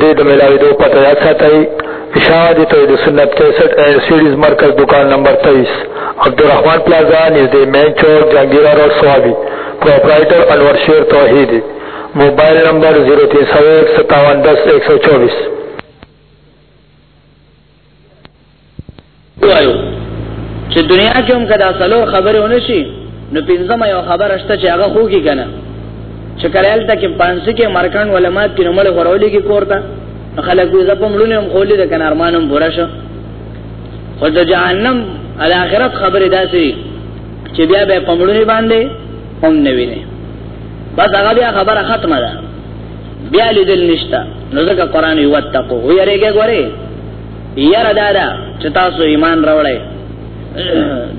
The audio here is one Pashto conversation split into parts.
دې د ملاوي دوه پته یا ساتي اشاعت توحید سنت 61 اینڈ سیریز مرکز دکان نمبر 23 عبدالرحمن پلازا نزد مین چوک جہانگیرہ روڈ سوابی پرپرائٹر انور شیر توحیدی موبائل نمبر 03015710124 وایو چې دنیا کې هم کدا څلور خبرې ونه شي نو پنځمه یو خبره شته چې هغه خو کې کنه چې کړهل ته کې پانس کې مرکان علماء کې نمړ غرولې کې کورته خلک یې زپم لونه هم خولې د کنه ارمانم پوره شو خو د جهنم ال اخرت خبره داسي چې بیا به پمړونی باندې هم نه ویني بس هغه بیا خبره ختمه ده بیا لیدل نشتا نو ځکه قران یو وتقو و یریګه غوري یره دادا چې تاسو ایمان راوړی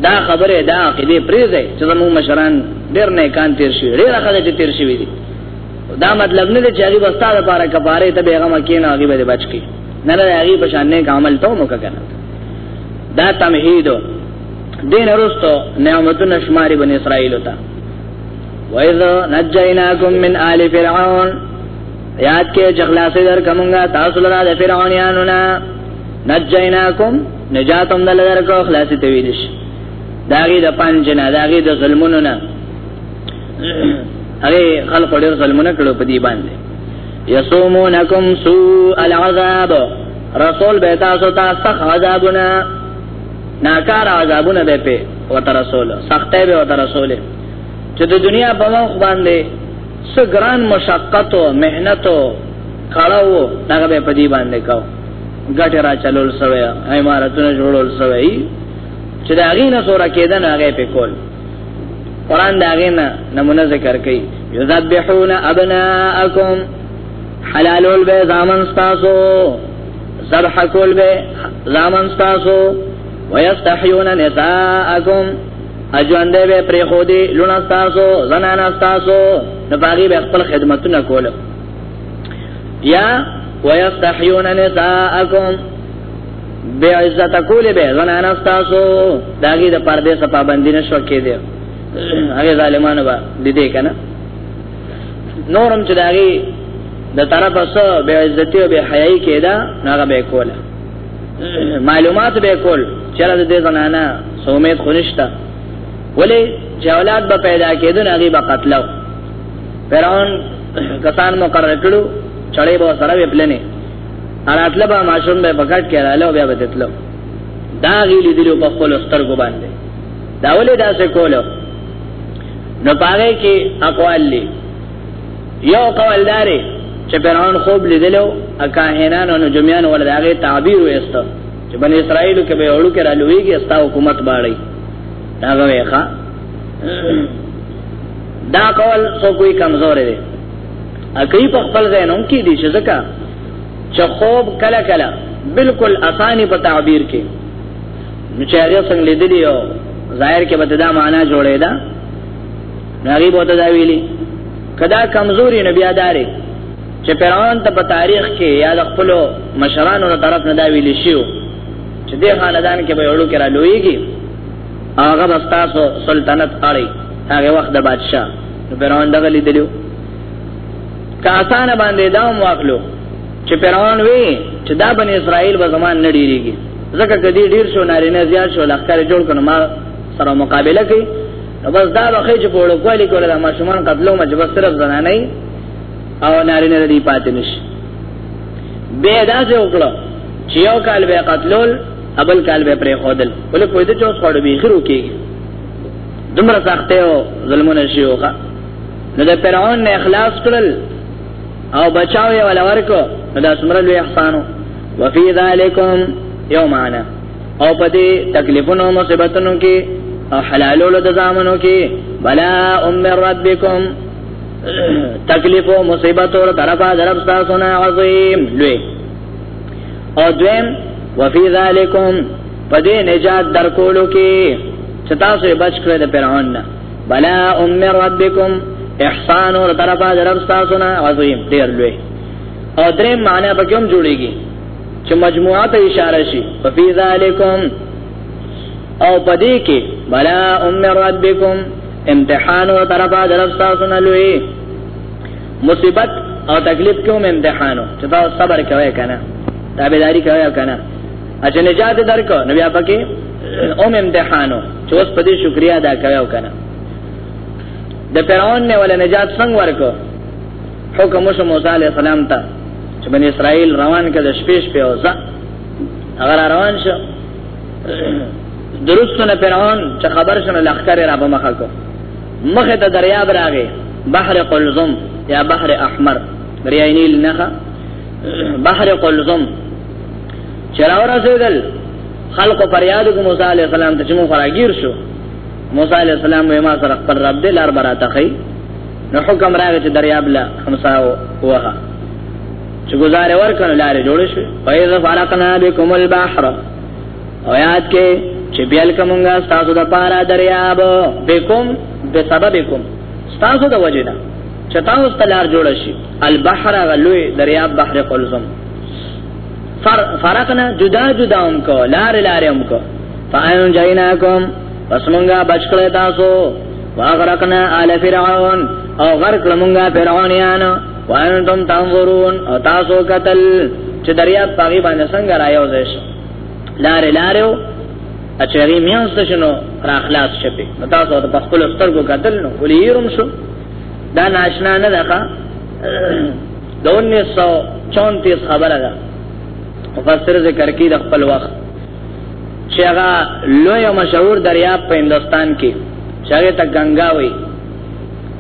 دا خبره دا عقیده پریزه چې زمو مشران ډیر نه کان تیر شي ډیر خلک چې تیر شي دي دا مطلب نه دی چې هغه بستا لپاره کفاره ته بیغه مکینه هغه به بچ کی نه نه هغه په شان نه عمل ته مو کنه دا تمهید دین ورستو نعمتونه شماري بن اسرائیل ته وَإِذَا نَجَّيْنَاكُمْ مِنْ آلِ فِرْعَوْنَ یاد کې چې خلاصې در کومه تاسو لپاره د فرعونانو نه نجیناکم نجاتم دل در کو خلاصې ته ویل شي داغي د پنځ نه داغي د ظلمونو نه هغه خلق ډېر ظلمونه کړو په دې باندې یسومونکم سوء العذاب رسول به تاسو ته سخت عذابونه ناکار عذابونه به په وتر رسول سختې به وتر رسول چې د دنیا په مخ باندې سګران مشقت او مهنت او کړهو هغه به په دې باندې کاو ګټه را چلول سوې عمارتونه جوړول سوې چې دا غینه سورہ کېدنه هغه په کول قران دا غینه نمونه ذکر کړي یذبحون ابناءکم حلالول به زامن تاسو ذبح کول به زامن تاسو ويستحيون نساءكم اجوان دې به پرې خو دې لونه تاسو زنان تاسو نو باغی به خپل خدمتونه کول یا ويستحيون نساءكم بے عزت کول به زنان تاسو داګه د پردې سپابندینه شو کې دي هغه ظالمانو به دې کنه نورم چې داغي د طرف سره به عزت او به حیاي کېدا هغه به کوله معلومات به کول چې د دې زنانه سومید خنشتا ولی چې اولاد به پیدا کېدون هغه به قتلو فرعون کسان مقرر کړو چړې به سره وپلنې اراتله به ماشوم به بغټ کړهاله بیا به تتلو دا غیلی دلو په خپل سترګو باندې دا ولې دا څه کولو نو پاره کې اقوال لې یو قول داري چې فرعون خوب لیدلو اکاهنان او جمعیان ولداغه تعبیر وېست چې بن اسرائیل کې به اورو کې را لويږي استا حکومت باړي دا غوې ښا دا قول سو کوئی کمزور دی اکی په خپل ځای نوم کې دي چې ځکه چې خوب کله کله بالکل اساني په تعبیر کې نو چې هغه څنګه لیدلی یو ظاهر کې به دا معنا جوړې ده نغي به دا ویلي کدا کمزوري نبی ادارې چې پیران ته په تاریخ کې یا د خپل مشرانو له طرف نه دا ویلي شو چې د خاندان کې به وړو کې را لویږي هغه بستاسو سلطنت اړي هغه وخت د بادشاہ نو پیران دغه لیدلو که آسان باندې دا هم واخلو چې پیران وی چې دا بن اسرائیل به زمان نه ډیریږي زکه کدی ډیر شو نارینه زیات شو لخر جوړ کنه ما سره مقابله کوي نو بس دا بخې چې په وړو کوالي کوله د ماشومان قتلو مې بس صرف زنانه او نارینه دې پاتې نشي به دا څه وکړه چې یو کال به قتلول ابل کال به پرې خودل ولې په دې چې اوس خړ به خرو کېږي دومره سخته او ظلمونه شيوخه نو د فرعون نه اخلاص کړل او بچاو یې ولا ورکو نو دا څومره لوی احسانو وفي ذالکم یو معنا او په دې تکلیفونو مصیبتونو کې او حلالولو د زامنو کې بلا ام ربکم تکلیف او مصیبت اور طرفا درب تاسو نه عظیم لوی او دویم وفي ذالکم په دې نجات درکولو کې چې تاسو یې بچ کړئ د فرعون نه بلا ام ربکم احسان اور طرفا درب تاسو نه عظیم ډیر لوی او درې معنی به کوم جوړيږي چې مجموعه ته اشاره شي په فی ذالکم او پدې کې بلا ام ربکم امتحان او طرفا درف تاسو نه لوي مصیبت او تکلیف کوم امتحانو چې تاسو صبر کوئ کنه تابعداري کوئ کنه اچھا نجات درکو نو بیا پکې اوم امتحانو چې اوس په دې شکریا ادا کوي او کنه د فرعون نه ول نجات څنګه ورکو حکم وشو موسی علیہ السلام ته چې بنی اسرائیل روان کړي شپې شپې او ځه اگر روان شو درستونه فرعون چې خبر شنه لخر را به مخه کو مخه ته دریاب راغی بحر قلزم یا بحر احمر دریای نیل نه بحر قلزم چراور رسیدل خلق فریاد کو موسی علیہ السلام ته چې مو فراگیر شو موسی علیہ السلام ما سره خپل رب دې لار براته خي نو حکم راغی چې دریاب لا خمسا وها چې گزار ورکړ لارې جوړ شي فیض فرقنا بكم البحر او یاد کې چې بیل کومه تاسو د پارا دریاب بكم بسببکم تاسو د وجنه چې تاسو تلار جوړ شي البحر غلوې دریاب بحر قلزم فرقنا جدا جدا هم کو لار لار هم کو فاین جیناکم پس مونږه بچ کړی تاسو واغرقنا آل فرعون او غرق لمونگا فرعونیان وانتم تنظرون او تاسو قتل چې دریاب پاغي باندې څنګه رايو زش لار لارو اچری میانست شنو را خلاص شپه نو تاسو ته په خپل سترګو قتل نو ولیرم شو دا ناشنا نه ده دونه سو 34 خبره ده مفسر ذکر کی د خپل وخت چې هغه لوی او مشهور دریاب په هندستان کې چې هغه ته ګنگا وایي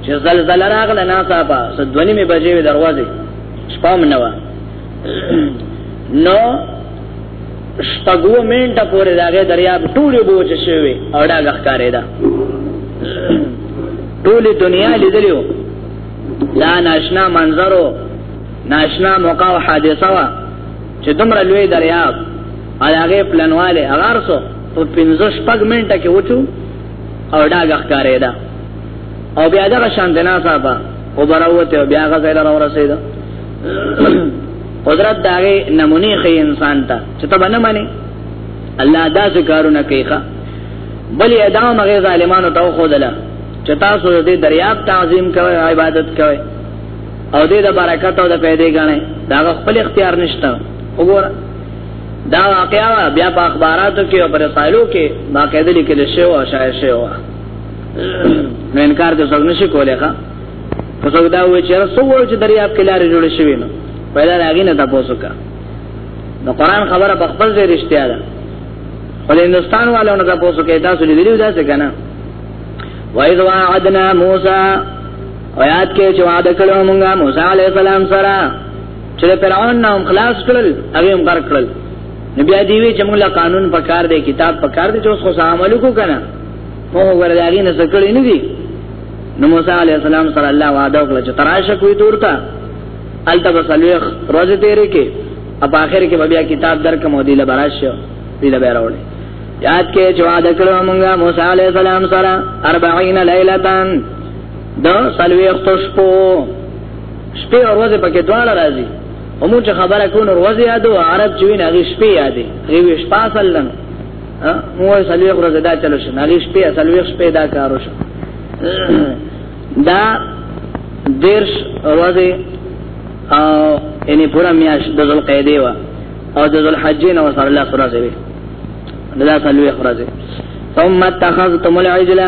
چې زلزلہ راغله ناڅاپه سدونی می بجې وې دروازه شپم نه و نو شپږو منټه پورې داګه دریاب ټولې بوج شوی او دا غخکارې ده ټولې دنیا لیدلیو دا ناشنا منظرو ناشنا موقع او حادثه وا چې دومره لوی دریاب هغه پلانواله هغه ارسو په 15 شپږ منټه کې وچو او دا غخکارې ده او بیا دغه شان دنا صاحب او براوته او بیا غزل را ورسید قدرت داغه نمونه خې انسان ته چې ته باندې مانی الله دا ذکرونه کوي ښا بل ادا مغه ظالمانو ته خو دلا چې تاسو دې دریاب تعظیم کوي عبادت کوي او دې د برکت او د پیدې غنې دا خپل اختیار نشته وګوره دا واقعا بیا په اخباراتو کې او پر رسالو کې باقاعده لیکل شوی او شایع شوی نو انکار د څنګه نشي کولای ښا په څو دا و چې رسو و چې دریاب کې لارې جوړې شوی نو پیدا راغی نه تاسو کا نو قران خبره په خپل ځای رښتیا ده ول هندستان والو نه تاسو کې تاسو لیدلی دا څه کنه وایذ وعدنا موسی او یاد کې چې وعده کړو مونږه موسی علی السلام سره چې فرعون نام خلاص کړل هغه هم غرق کړل نبی دی وی چې موږ له قانون په کار دی کتاب په کار دی چې اوس خو عمل وکړو کنه هو ورغاګی نه سکړی نه دی نو موسی علی السلام صلی الله وعده وکړه چې تراشه کوي دورته الته بسلوخ روزه تیرې کې اب اخر کې بیا کتاب درک مودی لبراش دی لبراول یاد کې چې وعده کړو موږ موسی علی السلام سره 40 لیلتان دا سلوی اختو شپو شپې او ورځې پکې دواړه راځي همو چې خبره کوو نور ورځې یادو عرب چې ویني هغه شپې یادې غوي شپه اصلا مو سلوی ورځې دا چلو شي هغه شپې سلوی شپې دا کارو شي دا دیرش ورځې او یعنی پورا میاش د ذل قیدې وا او د ذل حجین او سره الله سره زوی دا سلوی ورځې ثم اتخذتم العجله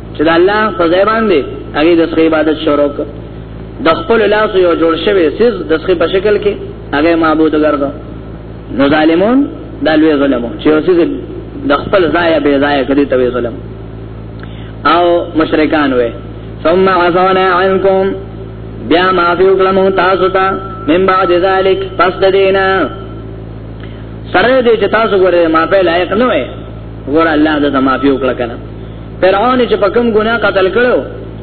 چې د الله په ځای باندې هغه د سخی عبادت شروع کړ د خپل لاس یو جوړ شوی سیز د سخی په شکل کې هغه معبود ګرځو نو ظالمون دا لوی ظلم چې اوسې د خپل ځای به ځای کړی ته ظلم او مشرکان وې ثم عفونا عنكم بیا معافی وکړم تاسو ته من بعد ذلك پس د دینا سره دې چې تاسو ګوره ما په لایق نه وې ګوره الله دې معافی وکړه کنه فرعون چې په کوم ګناه قتل کړو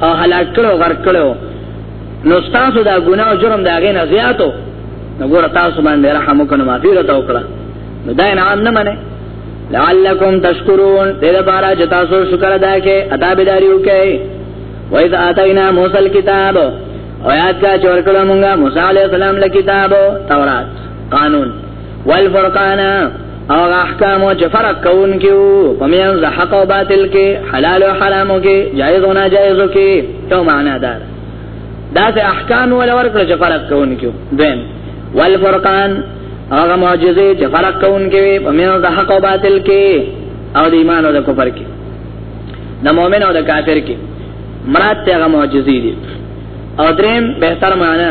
او هلاک کړو غرق کړو نو تاسو دا ګناه او جرم دا غي نه زیاتو نو ګور تاسو باندې رحم وکړو معافیت وکړه نو دا نه عام نه منه لعلکم تشکرون دې لپاره چې تاسو شکر ادا کړئ ادا بيداری وکړئ وایذ اتینا موسی الكتاب او یاد کا چور کړه مونږه موسی علی السلام له کتاب تورات قانون والفرقان او احکام چې فرق کون کیو پمیان ز حق او باطل کې حلال او حرام کې جائز او ناجائز کې تو معنا دار دا سه احکام ول ورکړه چې فرق کون کیو دین والفرقان هغه معجزه چې فرق کون کې پمیان ز حق او باطل کې او د ایمان او د کفر کې د مؤمن او د کافر کې مراد ته هغه معجزې دي او دریم بهتر معنی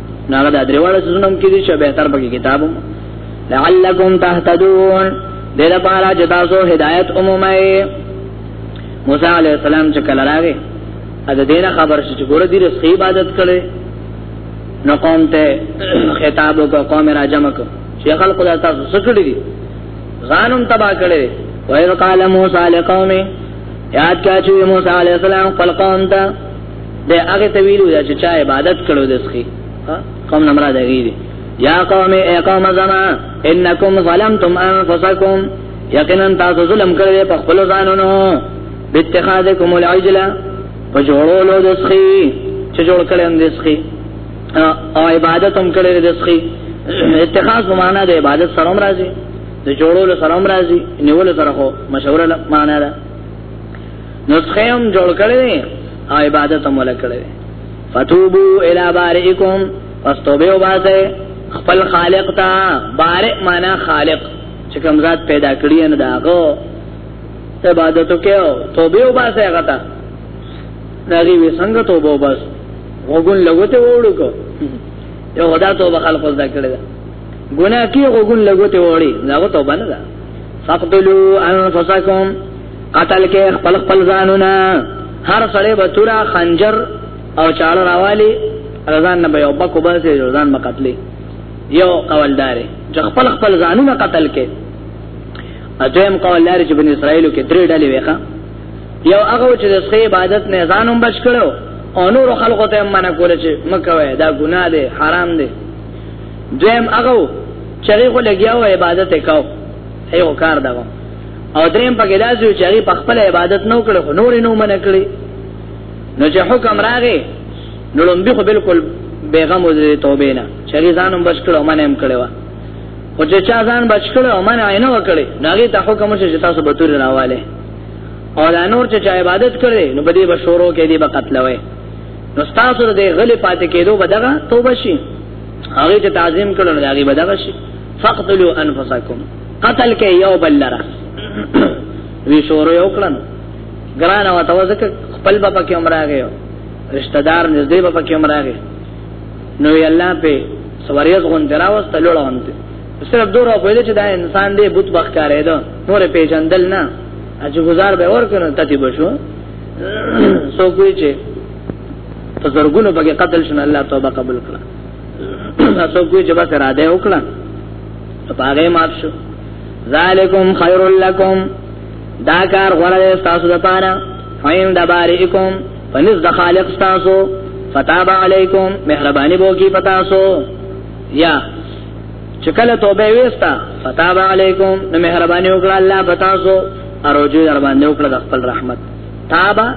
نو هغه د درواړو سيزونو کې دي چې به تر پکې کتابو لعلکم تهتدون دې لپاره چې تاسو هدایت عمومي موسی علی السلام چې کله راغی ا د دینه خبر شي چې ګوره دې رسخي عبادت کړي نو قوم ته خطاب او قوم را جمع کړ چې خلق لا تاسو سکړي دي غانم تبا کړي وایو قال موسی لقومه یاد کړه چې موسی علی السلام خپل قوم ته د هغه ته ویلو چې چا عبادت کړو د سخي قوم نه مراد دی یا قوم ای قوم زما انکم ظلمتم انفسکم یقینا تاسو ظلم کړی په خپل ځانونو باتخاذکم العجله په جوړولو د سخي چې جوړ کړی د سخي او عبادت هم کړی د سخي اتخاذ په معنا د عبادت سره هم راځي د جوړولو سره هم راځي نیولو سره خو مشوره معنا ده نسخه هم جوړ کړی او عبادت هم ولکړی فتوبو الی بارئکم پس توبه وباسه خپل خالق ته بارئ معنا خالق چې کوم ذات پیدا کړی نه داغو عبادت وکاو توبه وباسه هغه ته دغه وی څنګه توبه وباس وګون لګوته وړو کو یو خدا توبه خلق زده کړی ګناه کې وګون لګوته وړي داغه توبه نه ده فقتلوا انفسکم قتل کې خپل خپل ځانونه هر سړی به تورا خنجر او چاړ راوالي رضان نه به یو بکو باسي رضان به قتلې یو قوالدار چې خپل خپل ځانونه قتل کې اځم قوالدار چې بن اسرائیل کې درې ډلې وېخه یو هغه چې د سخی عبادت نه ځانوم بچ کړو او نور خلکو ته منع کول چې مکوې دا ګناه ده حرام ده دویم هغه چې غو لګیاو عبادت وکاو هیو کار دا او دریم پکې داسې چې هغه په خپل عبادت نو کړو خو نور نو منع کړی نو چې حکم راغی نو لومبي خو بالکل بیغم و توبه نه چې هغه ځانم بچ کړو منع هم کړو خو چې چا ځان بچ کړو منع نه وکړي ناغي ته حکم چې تاسو به تور راواله او دا نور چې چا عبادت کړي نو بده به شورو کې دی به قتل وای نو تاسو د غلې پاتې کېدو بدغه توبه شي هغه ته تعظیم کړو نو هغه بدغه شي فقتلوا انفسکم قتل کې یو بل لره وی شورو یو کړن ګران او توزک خپل بابا کې عمرغه یو رشتہ دار نږدې بابا کې عمرغه نو وی الله په سواریز غون دراوس ته لوړون دي صرف دور او بوله چې دا انسان دی بت بخکارې ده نور پیجندل نه اجو گزار به اور کنه تتی بشو سو کوی چې تزرګونو بګه قتل شنه الله توبه قبول کړه تاسو کوی چې بس را ده وکړه په هغه مات شو ذالکم خیر لکم دا کار غره تاسو د پاره فین دبارئکم پنځ د خالق تاسو فتاب علیکم مهربانی بو کی پتا سو یا چکل توبه وستا فتاب علیکم نو مهربانی وکړه الله پتا سو اروجو در باندې وکړه د خپل رحمت تابا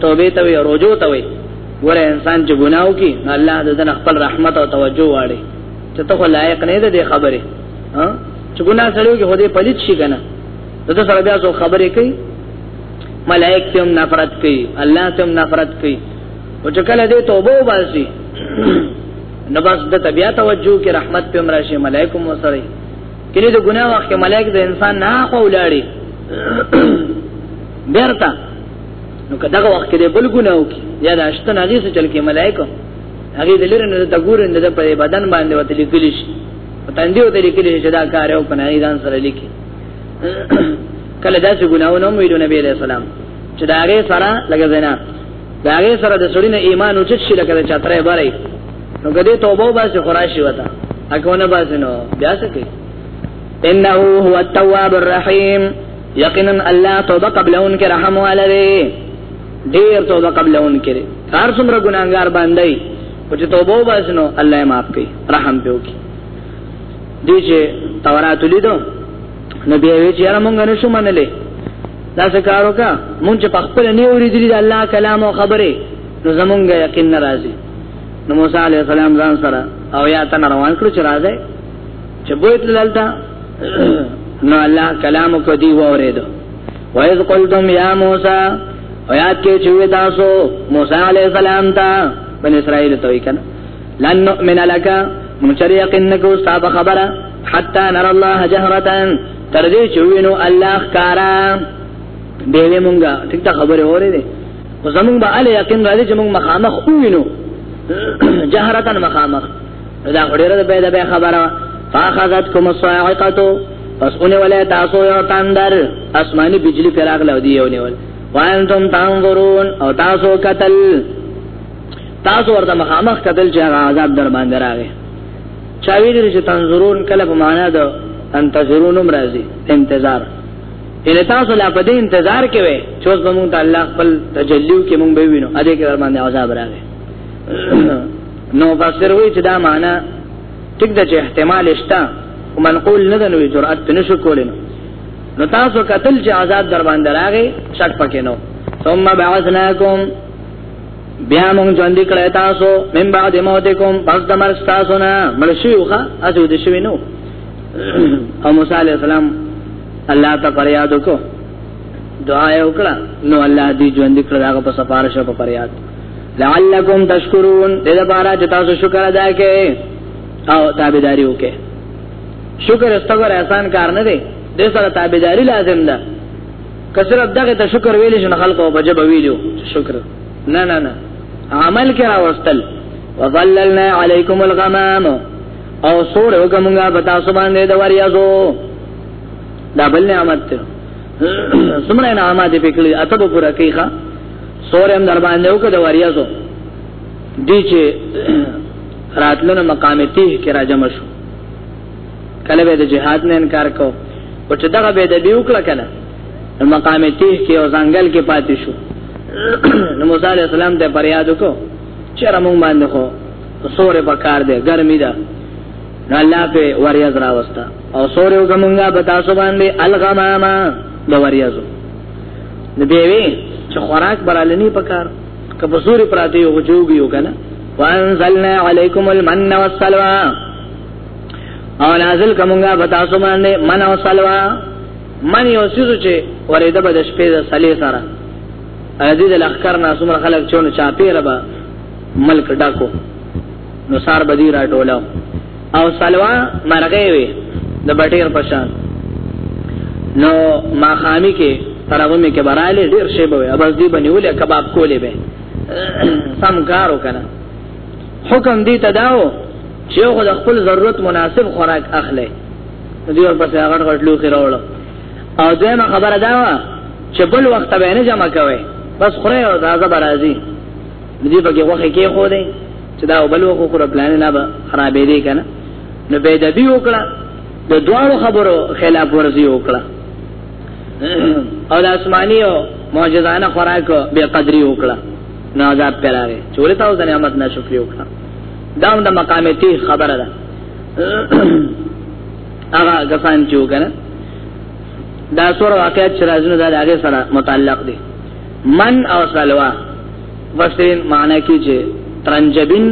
توبه ته وی اروجو ته وی ګوره انسان چې ګناو کی نو الله د دې خپل رحمت او توجه واړي چې ته لایق نه دې خبره ها چې ګناه سره کې هدي پلیت شي کنه دغه سره بیا څو خبرې کوي ملائک تم نفرت کوي الله تم نفرت کوي او چې کله دې توبه وباسي نو بس د طبيعت توجه کې رحمت په امر شي ملائکه مو سره کله د ګناه وخت کې ملائک د انسان نه خو ولاړي بیرته نو که دغه وخت کې بل ګناو کی یا د اشتن هغه څه چل کې ملائکه هغه د لرنه د ګور نه د په بدن باندې وته لیکل شي په تندې وته لیکل شي چې دا کار یو کنه ایدان سره لیکي کله دا چې ګناونه هم ویلو نبی عليه السلام چې دا هغه سره لګ زینا دا هغه سره د سړی نه ایمان او چې شي لکه چې ترې باري نو کدی توبه واسه خوراشي وتا اکونه باسنو بیا څه کوي انه هو التواب الرحیم یقینا الله توبه قبلون کې رحم والره ډیر توبه قبلون کې هر څومره ګناګار باندې او چې توبه وباسنو الله یې معاف کوي رحم پیو کوي دي چې تورات لیدو نبی وی چې هر مونږ نه شو منلې دا څه کارو کا مونږ په خپل نه اوریدلې د الله کلام او خبره نو زمونږ یقین ناراضي نو موسی علی السلام ځان سره او یا تن روان کړو چې راځي چې بویت لالتا نو الله کلام کو دی وریدو وایذ قلتم یا موسی ویات کې چې تاسو موسی علی السلام ته بن اسرائیل ته وکړه لن نؤمن لك مشريق انك استاب خبره حتى نرى الله جهرة تر دې چې وینو الله ښکارا دیوې مونږه ټیک ته خبره اورې دي زمونږ به علي یقین راځي چې مونږ مخامخ وینو جهرتن مخامخ نو دا غړي رد به دا خبره فاخذت کوم صاعقتو پس اونې ولې تاسو یو تندر اسماني بجلی پر اغله دی یو نیول وانتم تنظرون او تاسو قتل تاسو ورته مخامخ قتل چې عذاب در باندې راغی چا ویل چې تنظرون کله په معنا ده انتظرون مرضی انتظار ان تاسو لا په دې انتظار کې وې چې اوس به مونږ ته الله خپل تجلیو کې مونږ به وینو اده کې ور باندې عذاب راغی نو فسر وی چې دا معنا ټیک ده چې احتمال شته او منقول نه ده نو جرأت نشو کولای نو تاسو قتل چې آزاد در باندې راغی شک پکې نو ثم بعثناکم بیا موږ ژوند کړی تاسو من بعد موتکم پس د مرګ تاسو نه ملشیوخه اسو د شوی نو او موسی علی السلام الله ته فریاد وکړو دعا یې وکړه نو الله دې ژوند کړی هغه په سفارش او په فریاد لعلکم تشکرون دې لپاره چې تاسو شکر ادا کړئ او تابعداري وکړئ شکر استغفر احسان کار نه دی د سره تابعداري لازم ده کثر دغه ته شکر ویل شنو خلکو په جبه ویلو شکر نه نه نه عمل کرا واستل وظللنا علیکم الغمام او سور وکمږه بتا سبحان دې د وریازو دا بل نعمت ته سمره نعمت په کلی اتب پورا کیخه سورم در باندې وکړه د وریاضو دی چې راتلونه مقام تیه کې راجم شو کله به د جهاد نه انکار کو او چې دغه به د بیو کړه کله مقام تیه کې او ځنګل کې پاتې شو نو موسی علی السلام ته فریاد وکړو چې رمون باندې خو سورې په کار دی ګرمي ده نو الله په وریاض راوستا او سورې وګمنګا بتا سو باندې الغماما د وریاضو نو به وی چې خوراک برالنی پکار کبه زوري پراته یو جوګي یو کنه وانزلنا علیکم المن والسلوى او نازل کومه بتا سو باندې من او سلوا من یو سيزو چې ورېده به د شپې د صلی سره ازید الاخر ناسوم خلک چون چاپی ربا ملک ډاکو نو سار بدی را ټولاو او سلوا مرغې وي د بټیر پشان نو ما خامي کې ترغه مې کې براله ډیر شی به ابز دی بنولې کباب کولې به سم کار وکړه حکم دی تداو چې خو د خپل ضرورت مناسب خوراک اخلي دوی ورپسې هغه غټ لوخي راوړل او دغه خبره دا و چې بل وخت به نه جمع کوي بس خره او ځا برازي دې په کې وخت کې خو دې چې دا بل وخت خو پلان نه به خرابې دي کنه نو به د دې وکړه د دوه خبرو خلاف ورزي وکړه او د اسماني او معجزانه خوراک به قدري وکړه نو عذاب پراره چولې تاسو د نعمت ناشکری وکړه دا هم د مقامتي خبره ده هغه غفان چې وکړه دا سور واقعیت چې راځنه دا هغه سره متعلق دي من او سلوا وسین معنی کی چې ترنجبین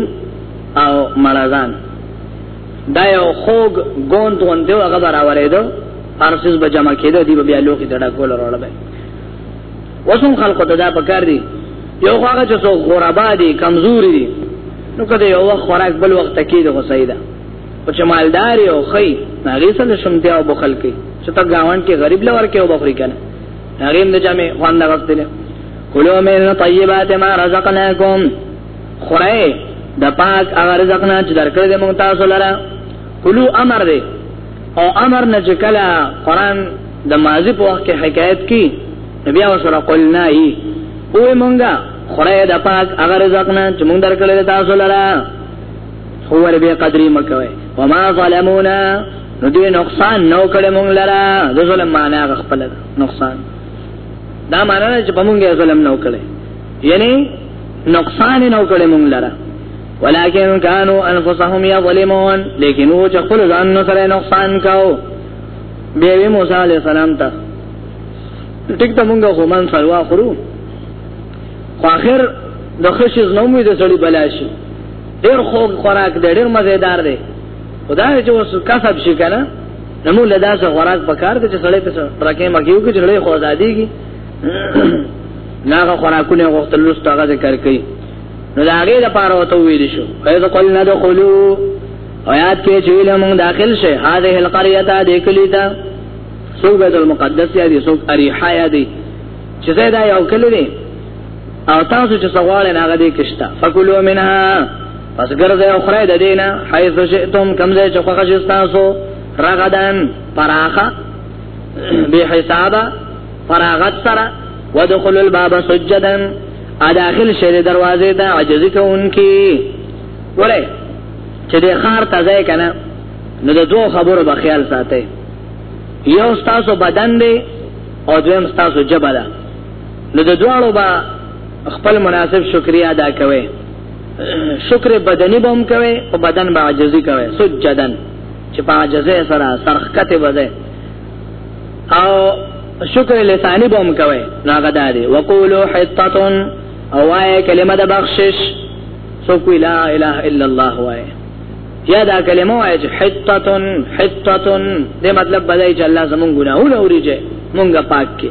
او مړزان دا یو خوګ ګوند غوندې هغه براورې دو ارسز به جمع کېده دی بیا لوخي تړه کول وروړل به وسوم خلکو ته دا پکار دي یو هغه چې څو غربا دي کمزوري دي نو کله یو وخت خوراک بل وخت کې ده سیدا او چې مالدار او خی ناغي سره شمتیا او بخل کې چې تا گاوند کې غریب لور کې او بخری کنه ناریم د جامع خوان دا وخت دی کلو من طیبات ما رزقناکم خورای د پاک هغه رزق نه چې درکړې ده مونږ تاسو لره کلو امر دی او امر نه چې کله قران د ماضی په وخت کې حکایت کی نبی او سره قلنا ای او مونږه خورای د پاک هغه رزق نه چې مونږ درکړې ده تاسو لره هو ربي قدرې مکوي وما ظلمونا نو دې نقصان نو کړه مونږ لرا د ظلم معنا خپل نقصان دا معنا نه چې په مونږه ظلم نو کړي یعنی نقصان نو کړي مونږ لرا ولكن كانوا انفسهم يظلمون لیکن هو چې خپل ځان نو سره نقصان کاو بیا وی موسی علی السلام ته ټیک ته مونږه خو من سلوا خورو خو اخر د خشز نومې د سړي بلاشي ډېر خوږ خوراک دی ډېر مزیدار دی خدای چې اوس کسب شي کنه نو موږ له داسه خوراک پکار دي چې سړی په راکې مګیو کې جوړې خو ازاديږي ناغه خوراکونه وختل لست هغه ذکر کوي نو دا هغه لپاره وته ویل شو فیض قلنا دخلوا آیات کې چې له موږ داخل شي هذه القريه ته د کلیتا سوق بیت المقدس یا دي سوق اریحا یا دي چې دا یو کلی دی او تاسو چې سوال نه غدي کښتا فکلوا منها پس ګرځه او خړای د دینه حيث شئتم کمزه چې خوښ شي تاسو رغدان پراخه به حسابا فراغت سره ودخل الباب سجدا اداخل شې دروازې ته عجز کوونکی وله چې د خار تازه کنه نو د دوه خبرو په خیال ساتي یو تاسو بدن دی او دویم تاسو جبه ده نو د دواړو با خپل مناسب شکریا ادا کوي شکر بدني بم کوي او بدن به عاجزي کوي سجدن چې په عاجزه سره سرخکته بده او شکر لسانی بم کوي ناګه دادي وقولو حطتون او وای کلمه د بخشش سو کوی لا اله الا الله وای یا دا کلمه وای چې حطتون حطتون دې مطلب بدای چې الله زمونږ ګناهونه اوريږي مونږه پاک کې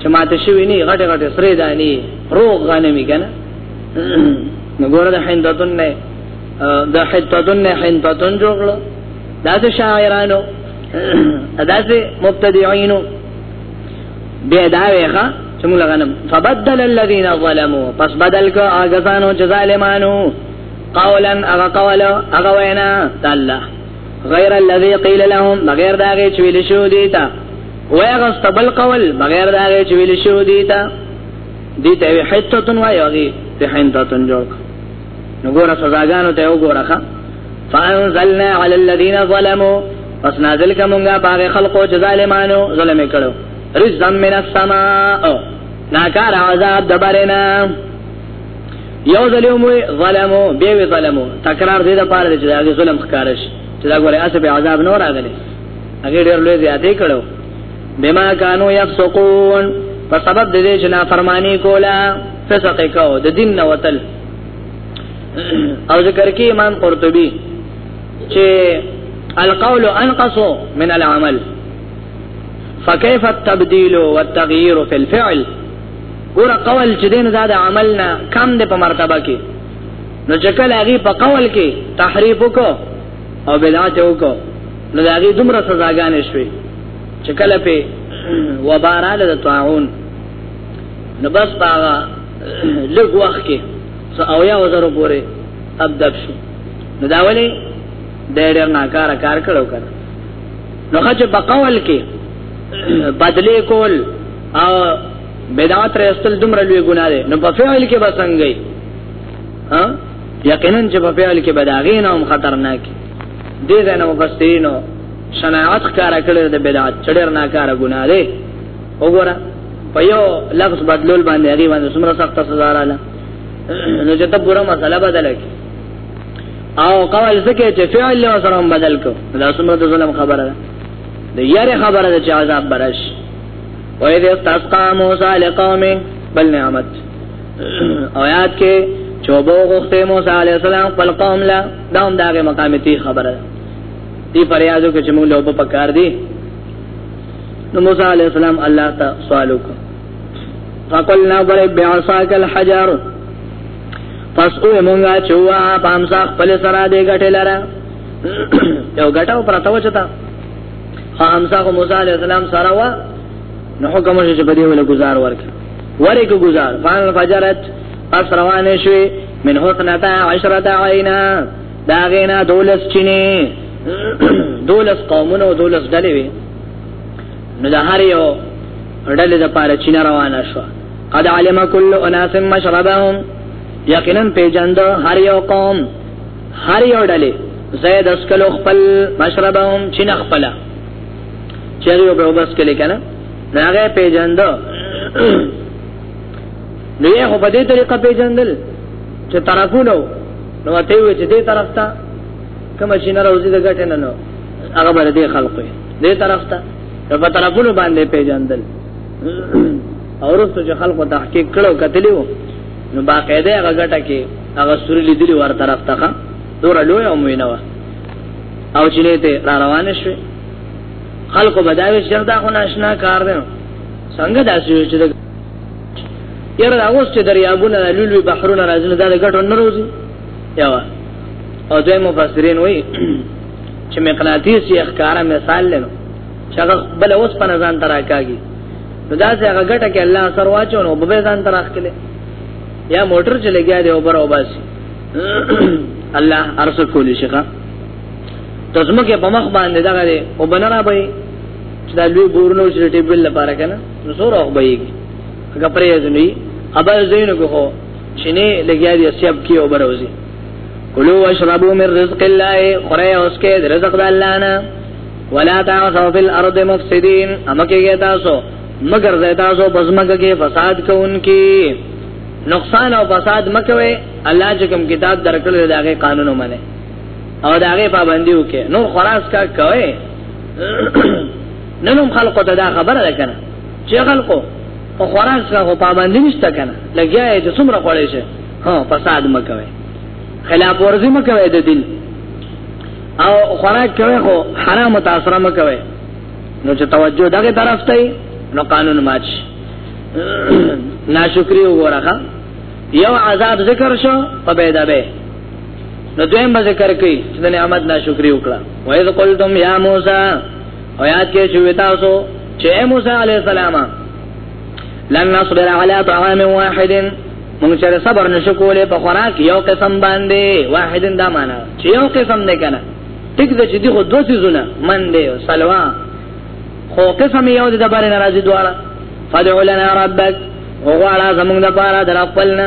چې ماته شوی نه غټه غټه سره دانی روغ غنمی کنه نو ګوره د هندتون نه د حتتون نه هندتون جوړلو دا د شاعرانو دا د مبتدعين به دا ویخه چې موږ غنم فبدل الذين ظلموا پس بدل کو هغه ځانو چې ظالمانو قولا هغه قولا هغه وینا الله غیر الذي قيل لهم بغیر دا غي چې ویل شو دي تا وای غست بل قول بغیر دا غي چې ویل شو دی تا دی ته وی حتتون وای هغه ته حنتتون جوړ نو ګوره سزاګانو ته وګوره ښا فانزلنا على الذين ظلموا پس نازل کومګه باغ خلقو چې ظالمانو ظلم کړو رزم من السماء ناکار عذاب دبرنا یو ظلم ظلمو به ظلمو تکرار دې د پاره چې دا ظلم ښکارش چې دا ګوره اسبه عذاب نور راغلی هغه ډېر لوی زیاتې کړو بما كانوا يفسقون په سبب د دې چې نافرمانی کولا فسق کو د دین نه وتل او ذکر کې امام قرطبي چې القول انقص من العمل فكيف التبديل والتغيير في الفعل ګور قول چې دین زاد عمل نه کم د په مرتبه کې نو چې کله هغه په قول کې تحریف وکړو او بدعت وکړو نو دا غي دومره سزاګانې شوي چې کله په وباراله د طاعون نو بس باغا لږ وخت کې سو او یا وزر پورې ابدب شو نو دا ولې ډېر ناکاره کار کړو کړ نو خچ بقول کې بدلې کول او بدعت رسل دومره لوی ګناه ده نو په فعل کې بسنګي ها یقینا چې په پیل کې بداغین هم خطرناک دي ځنه مفسرینو شناعت کار کړی د بدعت چړر نه کار ګناه دی وګوره په یو لفظ بدلول باندې هغه باندې څومره سخت سزا رااله نو چې ته پوره مسله بدل کی او قول زکه چې فعل له سره بدل کو دا څومره د ظلم خبره ده د یاره خبره ده چې عذاب برش وإذ استسقى موسى لقومه بل نعمت او یاد کې چوبو غوښته موسی علی السلام خپل قوم لا داوم داغه مقام تی خبره دی پریازو کې چې موږ له په پکار دی نو موسی علی السلام الله ته سوال وکړ فقلنا ضرب بعصاك الحجر پس او مونږه چوا پامسا خپل سره دې غټه لره یو غټه پرتاو چتا خامسا موسی علی السلام سره وا نو حکم شې چې په دې ولا گزار ورکړي وره کو گزار فان فجرت پس روان شوی من حسنتا عشرتا عینا دا غینا دولس چینی دولس قومونو دولس ډلې وی نو د هر یو ډلې د پاره چینه روانه شو قد علم كل اناس مشربهم یقینا پیجند هر یو قوم هر یو ډلې زید اسکل خپل مشربهم چینه خپل چې یو به وبس کلی کنه ناغه پیجند نو یې خو په دې طریقه پیجندل چې طرفونو نو ته وې چې دې طرف ته کوم چې نه راوځي د ګټه نه نو هغه بر دې خلقې دې طرف ته په طرفونو باندې پیجندل اورستو چې خلکو تحقیق کړو کتلیو نو باقاعده هغه ګټه کې هغه سوري لیدلی ور طرف ته دور لوی او مینه او چې له ته روان شوه خلکو بداوی چې دا خو ناشنا کار دی څنګه داسې وي چې یره دا اوس چې دریابونه لولوي بحرونه راځي دا د ګټو نه روزي یوا او دوی مفسرین وایي چې مقناطیس یې ښکارا مثال لنو چې هغه بل اوس په نظر تراکاږي نو دا چې هغه ګټه کې الله سر واچو نو به ځان تراخ کله یا موټر چې لګیا دی اوپر او باسي الله ارسل کولی شي تزمکه په مخ باندې دغه دی او بنرا به چې دا لوی بورنو چې ټیبل لپاره کنه نو سور او به یې هغه پرې ځنی ابا زینو کو هو شنه لګیا دی سیب کې او بروزي کلو واشربو من رزق الله خره اوس کې رزق د الله نه ولا تعثوا في الارض مفسدين اما کې تاسو مگر زه تاسو بزمګه کې فساد کوونکی نقصان او فساد مکوي الله چې کوم کتاب درکړل داغه قانون ومنه او دا غي پابندي وکي نور خلاص کا کوي ننم خلقو ته دا خبره ده کنه چې خلقو په خلاص کا خو پابندي نشته کنه لګیاي چې څومره خوړې شي ها فساد مکوي خلاف ورزي مکوي د دین او خوراک کوي خو حرام تاثر مکوي نو چې توجه دغه طرف ته نو قانون ماچ ناشکری وګورخه یو عذاب ذکر شو په بيدابه نو دویم به ذکر کوي چې د نعمت ناشکری وکړه وایذ قلتم یا موسی او یاد کې چې تاسو چې موسی علی السلام لن نصبر علی طعام واحد موږ چې صبر نشو کولای په خوراک یو قسم باندې واحد دا معنا چې یو قسم نه کنه ټیک د چې دی خو دوه سيزونه من دی سلوا خو قسم یو د بارے ناراضي دواړه فدع لنا ربک وغواړه زمونږ د پاره درپلنه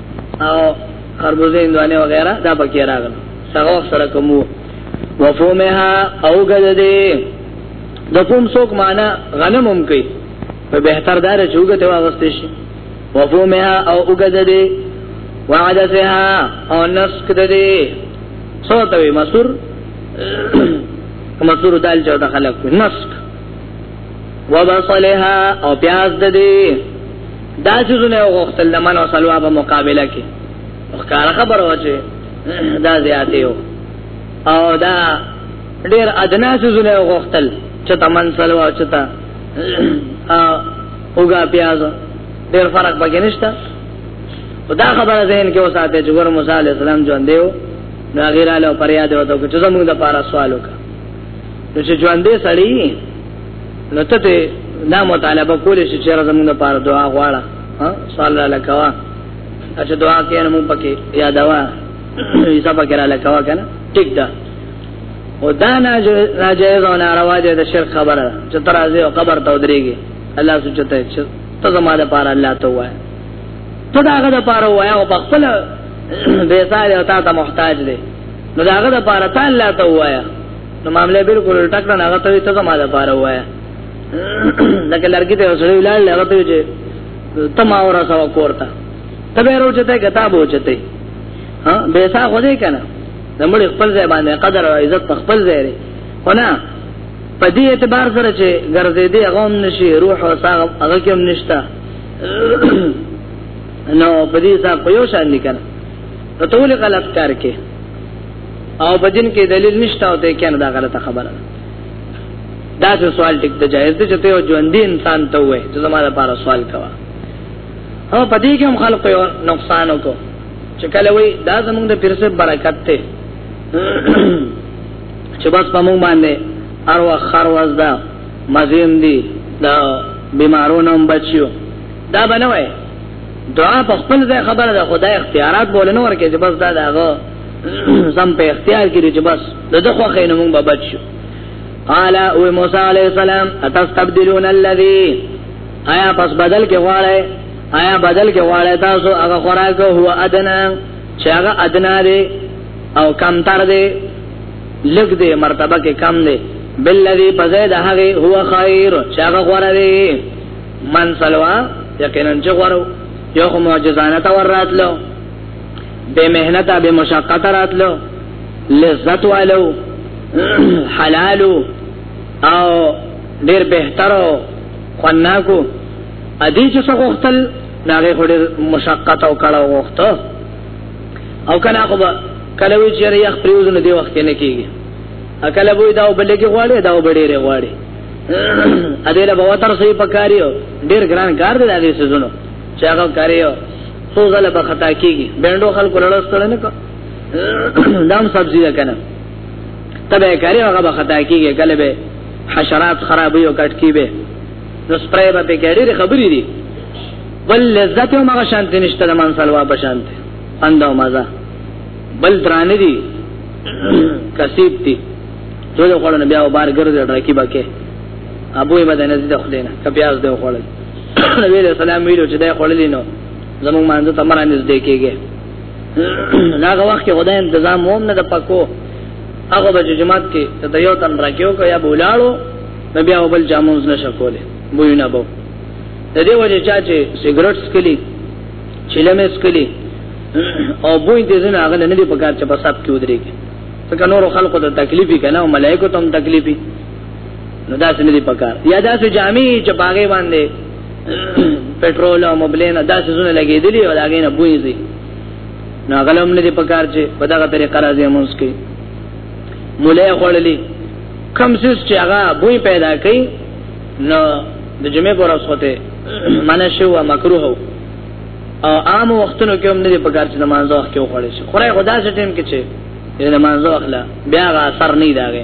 او خربوزه اندوانه وغیرہ دا پکې راغله سره سره کومو وفومها او غددي د فوم څوک معنا غنم هم کوي په بهتر دار چې وګته واغستې شي وفومها او غددي وعدسها او نسک ددي صوت وي مسور مسور دال جو د خلق نسک وبصلها او پیاز ددي دا چې زونه وغوښتل د منو سلوا په مقابله کې ښکارا خبره وچه دا زیاته یو او دا ډیر ادنا چې زونه وغوښتل چې تمن سلوا چې تا اوګه پیاز ډیر فرق پکې نشته دا خبره ذهن کې وساته چې ګور موسی علی السلام ژوند دیو نو غیر له پریاد وته چې زموږ د پارا سوال وکړه نو چې ژوند دې سړی نو ته ته دا مطالبه کولې چې چیرې زموږ لپاره دعا غواړه ها صلی الله لکوا چې دعا کې نو پکې یا دوا ایسا پکې را لکوا کنه ټیک ده او دا ناجایز او ناروا ده د شرک خبره چې تر ازي او قبر ته ودرېږي الله سوچته چې ته زما د پاره الله ته وای ته دا هغه د پاره وای او په خپل بیزار او تا ته محتاج دی نو دا هغه د پاره ته الله ته وای نو معاملې بالکل الټا کړه هغه ته ته ما ده پاره وای لکه لرګي ته وسړی لاړ هغه ته چې تما اورا سو کوړتا تبه روچته کتاب وچته ها به سا خو دې کنه زموږ خپل ځای باندې قدر او عزت خپل ځای لري خو نه په دې اعتبار سره چې ګرځې دې غوم نشي روح او ساغ هغه کوم نشتا نو په دې سره په یو شان لیکنه ته ټول غلط کار کې او په دین کې دلیل نشته او ته کنه دا غلطه خبره دا څه سوال ټیک ته جایز دی چې ته یو ژوند انسان ته وې چې زموږ لپاره سوال کوا او په دې کې هم خلکو یو نقصان وکړو چې کله وې دا زموږ د پیرسه برکت ته چې بس په موږ باندې اروا خرواز دا مزیم دی دا بیمارونو هم بچیو دا بنوي دعا په خپل ځای خبره ده خدای اختیارات بولنه ورکه چې بس دا داغه زم په اختیار کې چې بس د دغه خینه مونږ به بچ شو قال او موسی علی السلام اتستبدلون الذی آیا پس بدل کې غواړی آیا بدل کې غواړی تاسو هغه خوراک هو ادنا چې هغه ادنا دی او کم تر دی لګ دی مرتبه کې کم دی بالذی بزید هغه هو خیر چې هغه غوړه دی من سلوا یقینا چې غوړو یو معجزانه تورات له به مهنت به مشقت راتلو لذت والو حلال او ډیر بهتر او خناکو ادي چې څو وختل ناغه خوري مشقت او کړه وخته او کنا خو کله وی چې یخ پریوزنه دی وخت نه کیږي اکل بو دا وبلګي غواړي دا وبډيره غواړي ا دې له بوتر سي پکاريو ډېر ګران کار دی دا دې سيزونو چې هغه کاریو څو ځله به خطا کیږي بندو خلکو لړو ستړي نه کو دام سبزی ده کنه تبه کاری هغه به خطا کیږي کله به حشرات خرابوي او کټ کیږي نو سپرای به په ګړي خبرې دي بل لذت او مغه شانت نشته من سلوا په شانت اندو مزه بل دران دي کسیب دي ټول خلک بیا بار ګرځي ډاکی باکه ابوې بدنه دي خلینه کپیاز دی خلک نبی علیہ السلام ویلو چې دا خړلې نو زموږ مانځه تمره نږدې کېږي هغه وخت کې خدای تنظیم هم نه د پکو هغه د جماعت کې ته یو تن راکیو کو یا بولاړو نبی او بل جامونز نشه کوله بوی نه بو د دې وجه چا چې سیګریټ سکلی چلمې سکلی او بوی دې زنه هغه نه دی پکار چې په سب کې ودرېږي ځکه نور خلکو ته تکلیفي کنه او ملائکه ته هم تکلیفي نو دا سمې دي پکار یا دا سو جامع چې باغې باندې پټرول او مبلین دا څه زونه لګېدلی او دا غینه بوې دي نو غلم نه دي پکار چې په دغه طریقه راځي مونږ کې مولای خړلې کم سوس چې هغه بوې پیدا کړي نو د جمعې پر اوس وته منه شو مکروه او عام وختونو کې هم نه دي پکار چې نماز وخت کې وخړې شي خورای خدا سره ټیم کې چې نماز وخلا بیا غا اثر نه دی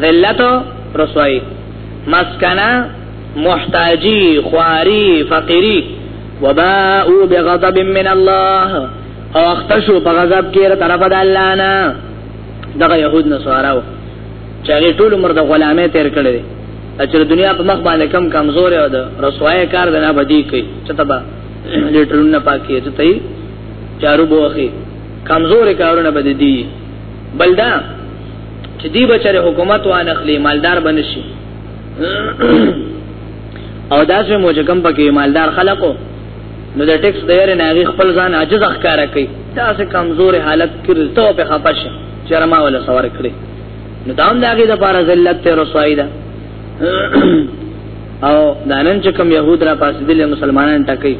ذلت رسوایی مسکنا محتاجی خواری فقیری وباءو بغضب من الله او اختشو په غضب کې را طرف د الله نه دغه يهود نصاراو چې هغه ټول عمر د غلامه تیر کړی چې دنیا په مخ باندې کم کمزور او د رسوای کار نه بدی کوي چې تبا لیټرونه پاکي چې تای چارو بوخي کمزور کارونه بدی دي بلدا چې دی بچره حکومت وانه خلی مالدار بنشي او داسې مو چې کم پکې مالدار خلقو نو د ټیکس ډیر نه غي خپل ځان عجز ښکارا کوي دا سه کمزور حالت کې ته په خپش چرما ولا سوار کړی نو دام دا غي د پاره ذلت ته رسوي دا او دانن چې کوم يهود را پاسې دي مسلمانان ټکي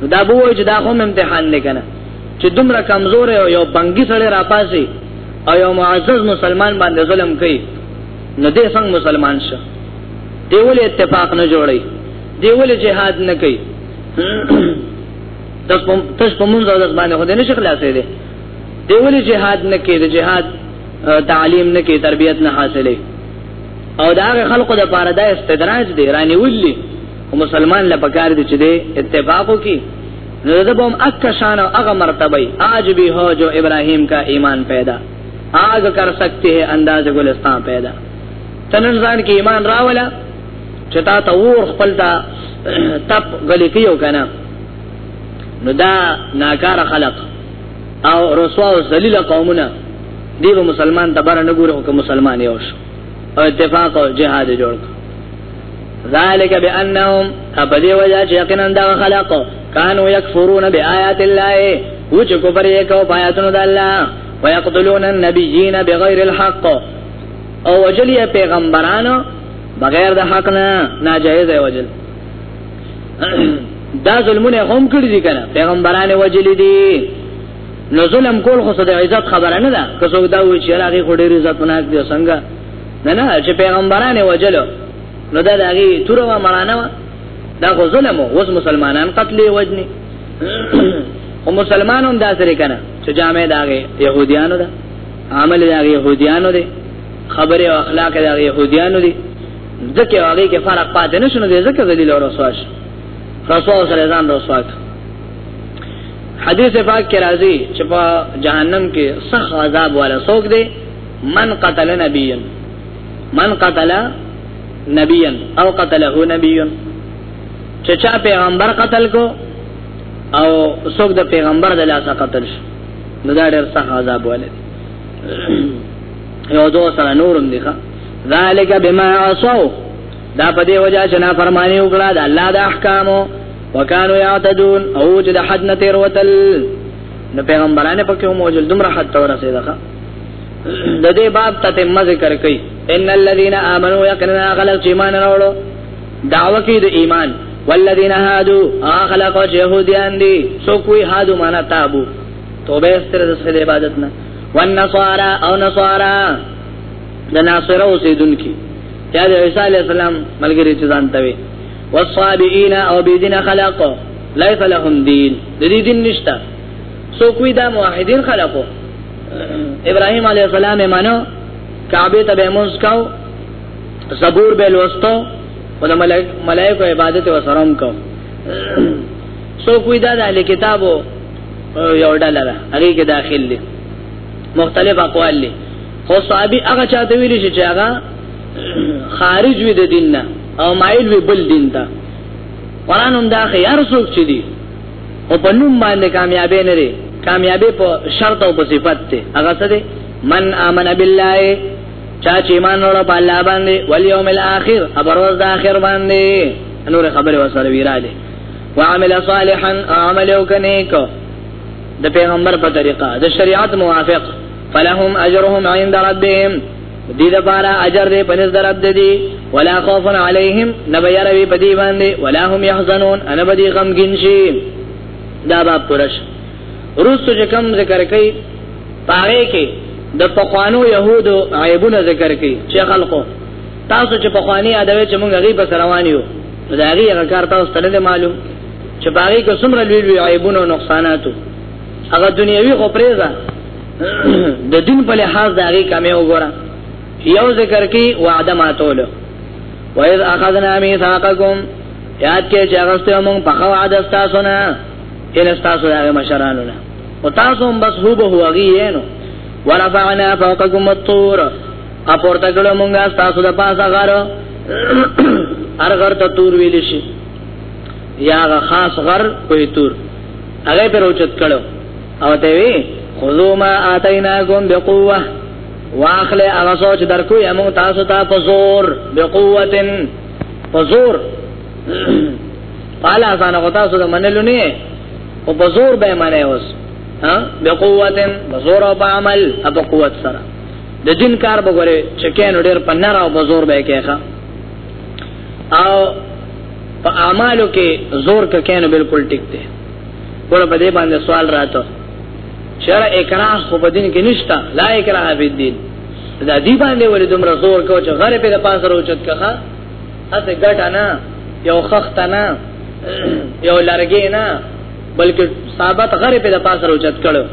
نو دا بووي چې دا هم امتحان نه کنه چې دومره کمزور یو بنګي سره را پاسې او یو معزز مسلمان باندې ظلم کوي نو دې څنګه مسلمان شه دی ولې اتفاق نه جوړي دی ولې جهاد نه کوي تاسو په تاسو په مونږ د باندې خو دې نشي خلاصې دي دی ولې جهاد نه کوي د جهاد تعلیم نه کوي تربيت نه حاصلې او دا هغه خلقو د پاره دا استدراج دی رانی ولي مسلمان لپاره دي چې دې اتفاق وکړي نو د بوم اک شان او هغه مرتبه آج به هو جو ابراهيم کا ایمان پیدا آج کر سکتے ہے انداز گلستان پیدا تنن ځان کې ایمان راولا چې تا ته ور خپل تا تپ غلي کیو کنه نو دا ناکار خلق او رسوا او ذلیل قومونه دیو مسلمان تبر نه ګورو که مسلمان یوش او اتفاق او جهاد جوړ ذالک بانهم ابدی وجا چې یقینا دا خلق کانو یکفرون بیاات الله و چې کفر یې کو پایاتونو د الله ويقتلون النبيين بغیر الحق او وجلی پیغمبرانو بغیر د حق نه ناجایز دی وجل دا ظلمونه هم کړی دي کنه پیغمبران وجل دي نو ظلم کول خو د عزت خبره نه ده که څوک دا وایي چې هغه خو ډیر عزت مناک دی څنګه نه نه چې پیغمبرانه وجل نو دا دغه تور و مړانه و دا خو ظلم اوس مسلمانان قتل وجني او مسلمانان دا سره کنه چې جامع داغه يهوديانو دا عمل داغه يهوديانو دي خبره او اخلاق داغه يهوديانو دي ځکه هغه کې فرق پاتې نشونه دي ځکه ذلیل او رسواش رسوا سره ځان رسوا حدیث پاک کې راځي چې په جهنم کې سخت عذاب والا څوک دی من قتل نبيا من قتل نبيا او قتله نبي چې چا پیغمبر قتل کو او څوک د پیغمبر د لاسه قتل شو نو دا ډېر سخت عذاب ولې یو دوه سره نورم دي ښا ذالک بما عصوا دا په دې وجه چې نافرمانی وکړه د الله د احکامو وکانو یعتدون او چې د حد نه تیر وتل نو پیغمبرانه پکې موجود دومره حد تور رسیدخه د دې باب تتمه ذکر کوي ان الذين امنوا يقينا خلق ایمان راوړو دعوه کې د ایمان والذین هادو اخلق یهودیان دي سو کوئی هادو معنا تابو توبه استر د سره عبادت نه والنصارى او نصارى د ناصره اوسیدونکي یا د عیسی علی السلام ملګری چې ځان توي والصابئین او بيدین خلق ليس لهم دین د دې دین نشته څوک وی دا موحدین خلقو ابراهیم علیه السلام یې مانو کعبه ته به مونږ کاو زبور به لوستو او د ملائکه عبادت وسرم کو څوک وی دا د اهل کتابو یو ډله ده هغه کې داخل دي مختلف اقوال دي خو صحابي هغه چاته ویل شي چې هغه خارج وي د دین نه او مایل وي بل دین ته قران هم دا خيار څوک چي دي او په نوم باندې کامیابې نه لري کامیابې په شرط او په صفت ته هغه څه دي من امن بالله چا چې ایمان وروړ په الله باندې والیوم الاخر ابروز د اخر باندې نور خبره وسره ویراله وعمل صالحا عمل وکنیک د پیغمبر په طریقه د شریعت موافق فلهم اجرهم عند ربهم دې د بارا اجر دې پنځ درب دې ولا خوف علیهم نبیروی پدی باندې ولا هم يحزنون انا بدی غم گنشي دا باب پرش روستو چې کم ذکر کوي پاره کې د پخوانو يهودو عیبونه ذکر کوي چې خلقو تاسو چې پخوانی ادوي چې موږ غي بس روان یو دا هغه هغه کار تاسو ته نه معلوم چې باغې کو څومره لوی لوی عیبونه او نقصاناتو هغه دنیوي خو پریزه د دین په لحاظ دا غي کمه وګوره یو ذکر کې وعده ماتول وَإِذْ أَخَذْنَا مِيثَاقَكُمْ یاد کې چې هغه ستاسو مونږ په خوا عادت تاسو نه ان تاسو هغه مشرانو نه او تاسو هم بس هو به هوږي نو ورفعنا فوقكم الطور اپورته کړو مونږه تاسو د پاسه غارو هر غر ته تور ویل شي یا خاص غر کوئی تور هغه پر اوچت کړو او ته وی خذو ما اتیناکم بقوه واخله هغه سوچ درکو یمو تاسو ته په زور بقوتن په زور پالا ځان غو تاسو د منلو نه او په زور به معنی اوس ها بقوتن په زور او په عمل او په قوت سره د دین کار به غره چې کین ډیر په نر او په زور به کېخه او په اعمالو کې زور کینو بالکل ټیک دی ګور په دې باندې سوال راته شر اکراه خو په دین کې نشته لا اکراه په دین دا دی باندې ولې دومره زور کو چې غره په پاسه روچت کخه هڅه ګټه نه یو خخت نه یو لارګې نه بلکې ثابت غره په پاسه روچت کړو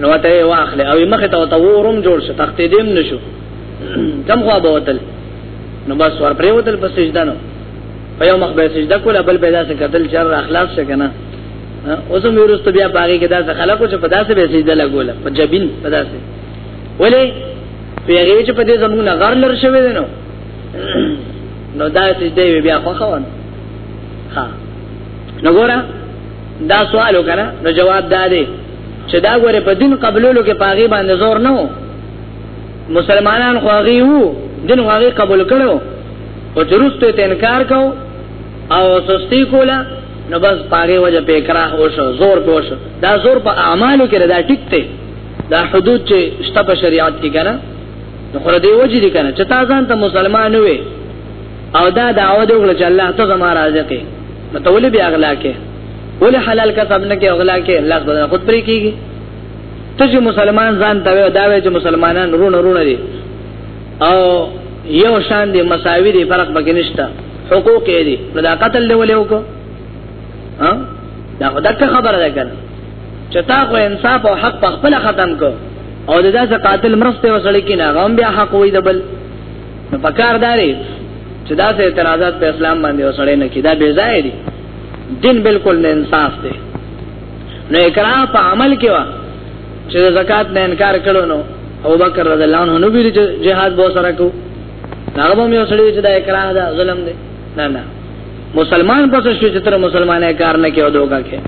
نو ته واخله او مخه ته ته ورم جوړ شو تختې دیم نشو کم خو به وتل نو بس ور پرې وتل په سجده نو په یو مخ به سجده کوله بل به داسې قتل چر اخلاص شکنه اوس هم ورسته بیا باغې کې داسې خلکو چې په داسې به سجده لګوله په جبین په داسې ولې پیغه چې په دې زموږ نظر لر شوی دی نو نو دا سجده بیا خو خوان ها نو ګوره دا سوال وکړه نو جواب دا دی چې دا ګوره په دین قبولولو کې پاغي باندې زور نه مسلمانان خو هغه وو دین هغه قبول کړو او چرستو ته انکار کو او سستی کولا نو بس پاره وجه په اکراه او شو زور په شو دا زور په اعمالو کې دا ټیک ته دا حدود چې شته په شریعت کې کنه نو خره دی وجه دي کنه چې تا ځان ته مسلمان وې او دا دعوه دی وکړه چې الله ته زما راضي کې نو ته ولې بیا اغلا کې ولې حلال کا سب نه کې اغلا کې الله سبحانه خود پرې کیږي ته چې مسلمان ځان ته وې دا وې چې مسلمانان رونه رونه دي او یو شان دي مساوي دي فرق پکې نشته حقوق یې دي نو دا قتل له ولې وکړو ها دا خدای خبره ده کنه چې تا خو انصاف او حق په خپل ختم کو او دا چې قاتل مرسته وسړي کې نه غوم بیا حق وې دبل نو پکار داري چې دا سه اعتراضات په اسلام باندې وسړي نه کیدا بے ځای دي دین بالکل نه انصاف دی نو اقرار په عمل کې وا چې زکات نه انکار کړو نو ابو بکر رضی الله عنه نو ویل چې جهاد به سره کو هغه به یو سړی چې دا اکراه ده ظلم دی نه نه مسلمان پس شو چې تر مسلمانه کار نه کېو دوکا کې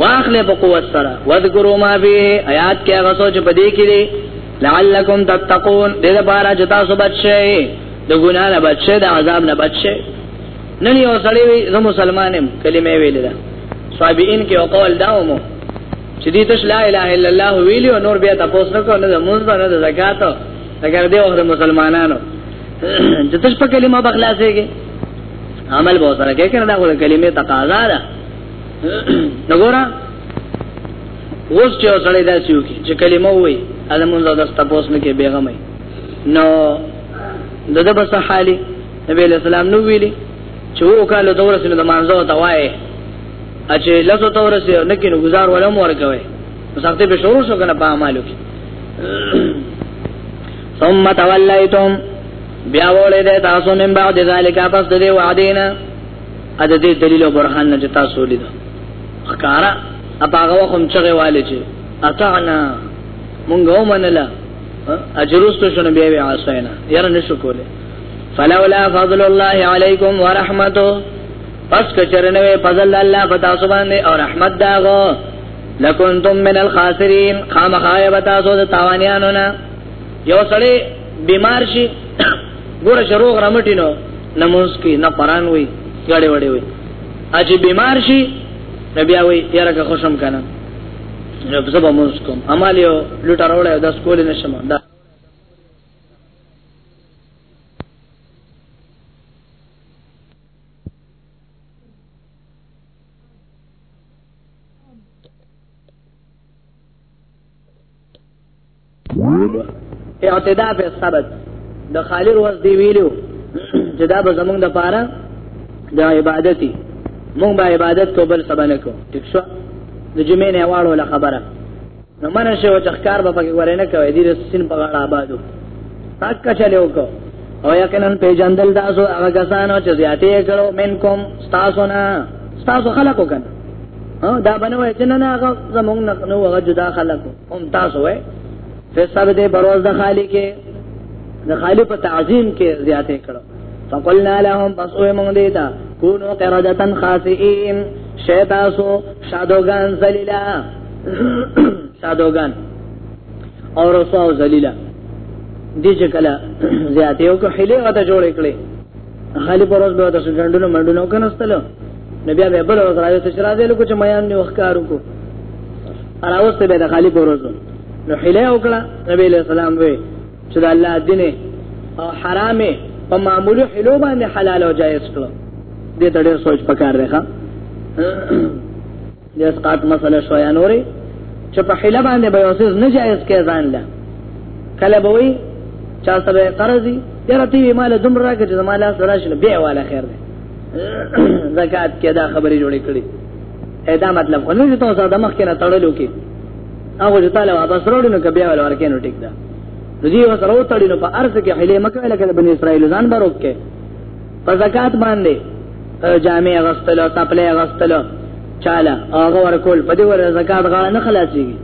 واخله په قوت سره وذکروا ما به آیات کې هغه سوچ په دې کې دي لعلکم تتقون دې لپاره چې تاسو بچی د ګنا نه بچی د عذاب نه بچی نن یو سړی زه مسلمانم کلمه ویل ده صابئین کې او قول داومو چې دې تش لا اله الا الله ویلی او نور بیا تاسو نه کو نه مونږ نه د زکات اگر دې او مسلمانانو چې تش په کلمه بخلاصېږي عمل به سره کې کنه دا غو کلمه تقاضا ده نګورا اوس چې سړی دا سيو کې چې کلمه وای اله مونږ د تاسو نه کې بیغمه نو دغه بس حالي نبی له سلام نو ویلي چې وکاله دورسنه د مانزه ته وای اچې لاسو ته ورسې نه کې نو گزار ولا مور کوي سختې به شروع شو کنه په اعمالو کې ثم تولیتم بیا وړې ده تاسو من بعد ذالک پس د دې وعدینا ا د دې دلیل او برهان نه تاسو لید خکارا اپاغه وخم چغه والي چې اطعنا مونږ ومنله اجرست شنو بیا وی عاصینا یاره نشو کوله فلولا فضل الله علیکم ورحمته پس کچر نه وي فضل الله پتا سو باندې او رحمت داغو لکنتم من الخاسرین خامخای بتا سو د تاوانیانو نه یو سړی بیمار شي ګور شروع رمټی نو نمونځ کی نه قران وی غړې وړې وی اجي بیمار شي نبی وی یاره که خوشم کنه نو په سبا مونږ کوم امالیو لټه راوړې د سکول نشم دا اعتداء په ثبت د خالر ورځ دی ویلو چې دا به زمونږ د پاره د عبادتي مونږ به عبادت کو بل سبا نه کو ٹھیک شو د جمعې نه واړو له خبره نو منه شو چې ښکار به پکې ورې نه کوي دې سین په غاړه آبادو تاک چلے وکړو او یقینا پیجندل تاسو هغه کسانو چې زیاتې کړو منکم تاسو نه تاسو خلقو کنه ها دا بنوي چې نه هغه زمونږ نه نو هغه جدا خلقو هم تاسو وې فسب دې بروز د خالی کې د خالی په تعظیم کې زیاتې کړو فقلنا لهم بسوه مونږ دې تا کونو قردتن خاسئین شیطاسو شادوغان ذلیلا شادوګان او رسوا او ذلیلہ دي چې کله زیات یو کو حیله وته جوړ کړي حالی پر اوس به تاسو ګندونه منډونه کنهستلو نبي به بل ورځ راځي چې راځي لکه چې میان نه وخکارو کو اراوسته به د خالی پر ورځ نو حیله وکړه نبی له سلام وې چې د الله دینه او حرامه په معمولو حلو باندې حلال او جائز کړو دې ته ډېر سوچ پکار دی ښا د اسقاط مسله شو یا نورې چې په حیله باندې به اوسې نه جایز کې ځان له کله به وي چا سره قرضي یاره تی مال دومره راکې چې مال سره شل به والا خیر دی زکات کې دا خبرې جوړې کړې دا مطلب خو نه چې تاسو د مخ کې نه تړلو کې هغه چې تعالی واپس وروړي نو کبه ول ورکې نو ټیک ده دوی وسره وتړي نو په ارض کې حیله مکه لکه بنی اسرائیل ځان بروک کې په زکات باندې جامع غستلو تپلې غستلو چاله هغه ورکول په دې ور زکات غاړه نه خلاصيږي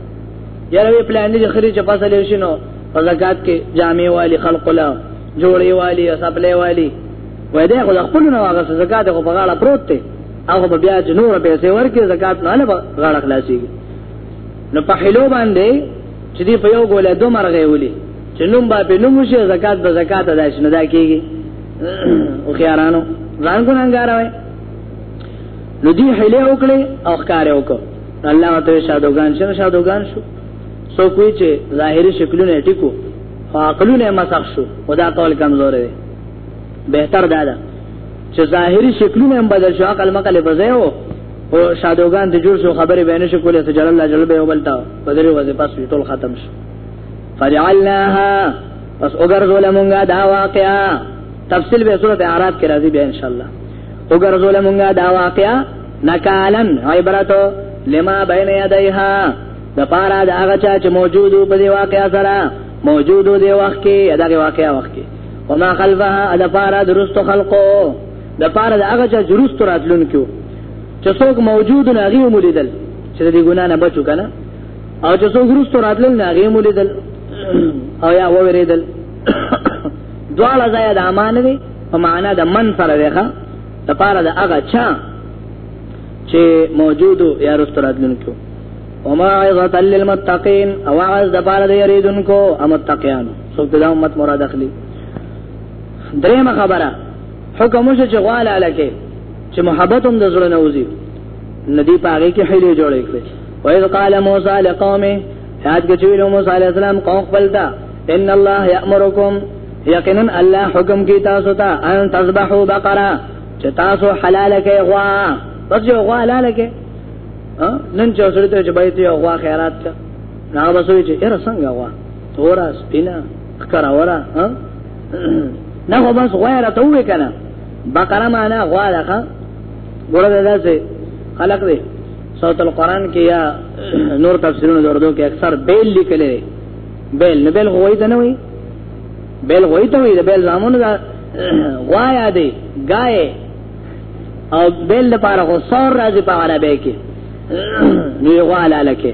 یاره وی پلان دې خري چې پاسه لې شنو په زکات کې جامع والی خلق لا جوړي والی تپلې والی وای دې خو خپل نه هغه زکات خو په غاړه پروت دی هغه به بیا جنور پیسې ورکې زکات نه له غاړه خلاصيږي نو په حلو باندې چې دی په یو ګولې دوه مرغې ولي چې نوم با په نوم شي زکات به زکات ادا شي نه دا کیږي او خيارانو ځان کو ننګار وای نو دی حیله وکړي او ښکار وکړ الله ته شادوغان شنه شادوغان شو سو کوی چې ظاهري شکلونه ټیکو عقلونه مسخ شو خدا قول کمزور دی بهتر دا ده چې ظاهري شکلونه هم بدل شو عقل مقاله بځایو او شادوغان د جوړ شو خبره به نشو کولای چې جلال الله جل به وبلتا په دې وځه پس ټول ختم شو فجعلناها پس وګرځول مونږه دا واقعا تفصیل به سورته اعراف کې راځي به ان شاء الله وګرځول مونږه دا واقعا نکالن عبرتو لما بین یدیها د پارا د هغه چا چې موجودو په دی واقعیا سره موجودو دی وخت کې دغه واقعیا وخت کې وما خلفها د پارا درست خلقو د پاره د هغه چې جروس تر اتلون کیو چې څوک موجود نه غي مولیدل چې دې ګنا نه بچو کنه او چې څوک جروس تر اتلون نه غي مولیدل او یا وریدل دواړه ځای د امان وي په معنا د من سره ویخه د پاره د هغه چا چې موجود یا رستور اتلون کیو وما عظت للمتقين او عز د پاره د یریدونکو امتقیان څوک د امت مراد اخلي درېمه خبره حکم شو چې غواله لکه چې محبت هم د زړه نه وځي ندی پاره کې حیله جوړې کړې وایذ قال موسی لقومه یاد کې چې ویلو موسی علی السلام قوم خپلتا ان الله یامرکم یقینا الله حکم کی تاسو ته ان تذبحوا بقره چې تاسو حلال کې غوا بس یو غوا حلال کې نن چې سره ته چې بایته یو غوا خیرات کا نه بسوي چې اره څنګه غوا تورا سپینا خکرا ورا ها نه خو بس غواره ته وې کنه بقره معنا غواره ښا ګوره دا څه خلق دی صوت القرآن کې یا نور تفسیرونو دردو کې اکثر بیل لیکل دي بیل نه بیل غوي ته نه وي بیل غوي ته وي د بیل زامن دا غوايا دی غای او بیل لپاره خو سور راځي په عربی کې نو غواله لکه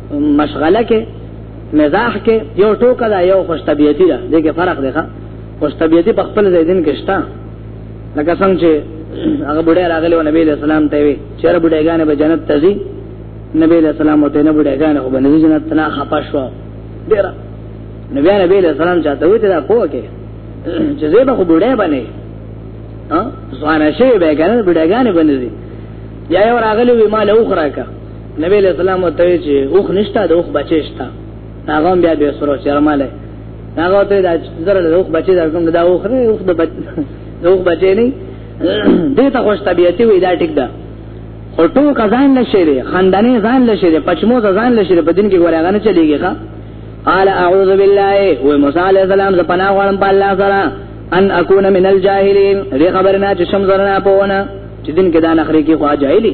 مشغله کې مزاح کې یو ټوکه دا یو خوش طبيعتي ده دغه فرق دی ښا خوش طبيعتي په خپل ځای دین کې شته لکه څنګه چې هغه بډای راغلی و نبی له سلام ته وی چیرې بډایګانې به جنت ته ځي نبی له سلام ته نه بډایګانې خو باندې جنت نه خپه شو ډیر نبی نبی له سلام چاته وی دا پوه کې چې زه به خو بډای باندې ها ځوان شي به ګرځي بډایګانې باندې یا یو راغلی وی مال اوخره کا نبی علیہ السلام ته چې اوخ نشته د اوخ بچی شته هغه بیا به سره شرماله هغه ته د زره د اوخ بچی درکوم دا اوخ نه اوخ د بچ د اوخ بچی نه دې ته خوش طبيعتي وې دا ټیک ده او ټول کزان لشي دي خندنه ځان لشي دي پچمو ځان لشي دي په دین کې ګوریا غنه چلیږي ښا قال اعوذ بالله و موسی علیہ السلام ز پناه غوړم په الله سره ان اكون من الجاهلين دې خبرنا چې شم زرنا پونه چې دین کې دا نخري کې خوا جاهلی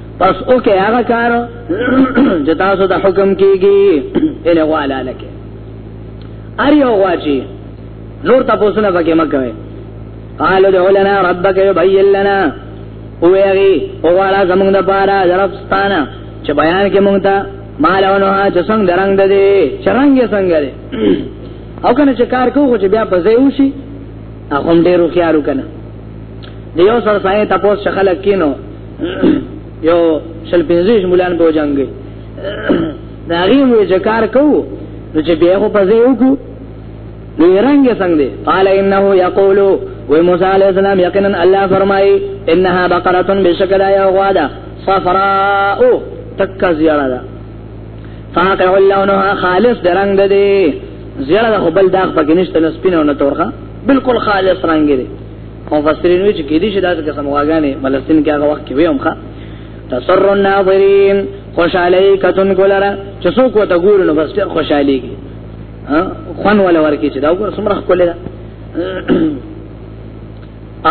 پس او کې هغه کار چې تاسو د حکم کیږي اله والا لکه ار یو واچی نور تاسو نه پکې مکوي قالو دعو لنا ربک یبین لنا اویغی اوالا زمونگ دا پارا درفستانا چه بیان که مونگ تا مالونو ها چه سنگ درنگ دا دی چه رنگ سنگ دی او کنه چه کار کو خو چه بیا پزی اوشی اخم دیرو خیارو کنه دیو سر سائن تپوس چه خلق کینو یو شل پنځه مولان به جنگي دا غي مو ذکر کو نو چې بیا خو پځې وکړو نو رنګ څنګه دی قال انه یقول و موسی علیہ السلام یقینا الله فرمای انها بقره بشکل یا غوادا صفراء تک زیړه ده فاقع لونها خالص درنګ ده دي زیړه خو بل داغ پکې نشته نسپینه او نه تورخه بالکل خالص رنگ دی مفسرین وی چې کې دي چې دا څه سمواګانې فلسطین کې هغه وخت کې ویم ښا تسر الناظرین خوشالی کتن کولرا چې څوک وته ګور نو بس خوشالی کی ها خوان ولا ورکی چې دا وګور سمره کولې دا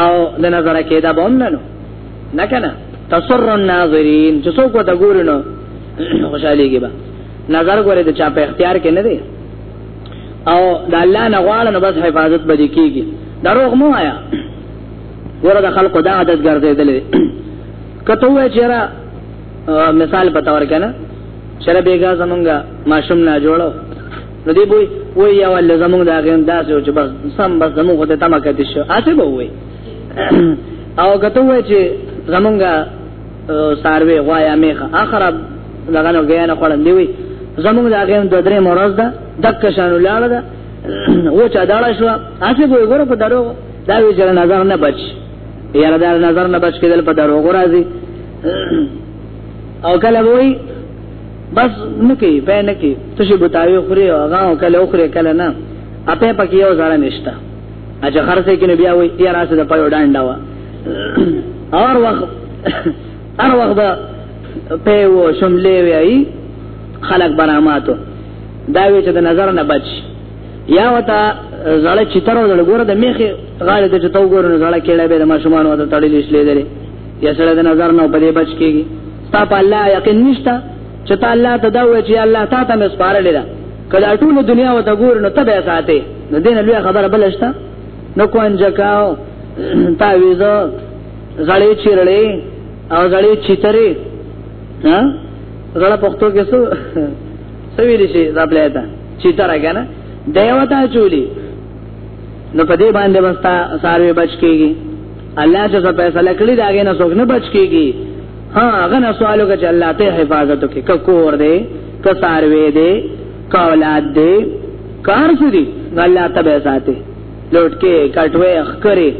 او د نظر کې دا بوم نه نو نه کنه تسر الناظرین چې څوک وته ګور نو خوشالی کی با نظر ګوره د چا په اختیار کې نه دی او د الله نه غواړو نو بس حفاظت به کیږي دروغ مو آیا ګوره د خلکو دا عادت ګرځیدل کته وای چیرې مثال په تور کنه چیرې بیګا زمونږه ماشوم نه جوړو نو دی بوي وای یا ول زمونږ دا غیم داسې چې بس سم بس زمونږ ته تمه کړی شو اته به وای او کته وای چې زمونږه ساروي غوايا میخه اخرب دغه نو غیانه خړن دی وی زموږ دا غیم د درې مرز ده دک شان لاړه ده و چا داړه شو اسی ګو ګورو په درو دا وی چې نظر نه بچ یاره دا نظر نه بچ کېدل په درو غو راځي او کله وای بس نکی په نکی ته شی بتایو خوري او هغه کله خوري کله نه اپه پکې یو ځاره نشته اجه خرڅه کې بیا وای یاره سره په ډانډا اور وخت هر وخت به په و شملې وی خلق براماتو دا وی چې د نظر نه بچ یا وتا زړه چتر ول ګور د میخه غاړه ته چتو ګور نه زړه کېړې به د ماشومان وته تړلې شلې درې یا سره د نظر نه په دې بچ کېږي ستا په الله یقین نشتا چې ته الله ته دا وی چې الله تا ته مسپارلې ده کله ټول دنیا وته ګور نو ته به ساته نو دین لوی خبره بلشتہ نو کوانجکاو تعویزو زړې چیرلې او زړې چیترې ها زړه پښتو کې څه سوي دي چې دا بلیدا چیتره کنه دیوتا چولی نو په دې باندې وستا ساروي بچ کیږي الله چې څه فیصله کړی دا غي نه څوک نه بچ کیږي ها هغه نه سوالو کې الله ته حفاظت وکړي ککور دې کساروي دې کولاد دې کار شو دي نو الله تبه ساتي لوټکي کټوي اخکري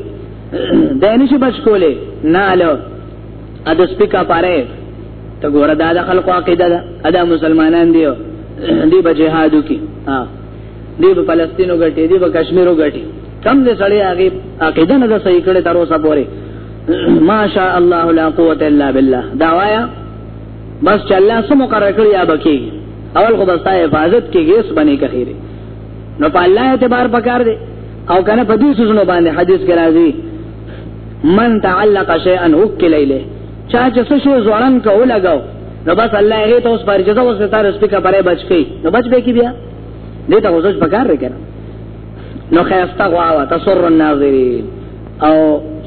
دینه شي بچ کولې نه له ا د سپیکا پاره ته ګوره دا د خلکو عقیده ده ادا مسلمانان دی دی به جهادو کې ها دی په فلسطینو غټي دی په کشمیرو غټي کم دې سړی هغه عقیده نه صحیح کړي تر اوسه پورې ماشاء الله لا قوت الا بالله دا وایا بس چې الله سم مقرر کړی یا بکی اول خو بستا حفاظت کې هیڅ باندې کخیره نو په الله اعتبار پکار دی او کنه په دې سوزونو باندې حدیث کې راځي من تعلق شیئا وکل الیه چا چې څه شو ځوړن کو لګاو نو بس الله هغه ته اوس پر جزا اوس ته رس پکا پره بچ کی نو بچ به کی بیا دې ته اوس پکار رې کړه نو خیرستا غوا وا تسر الناظرین او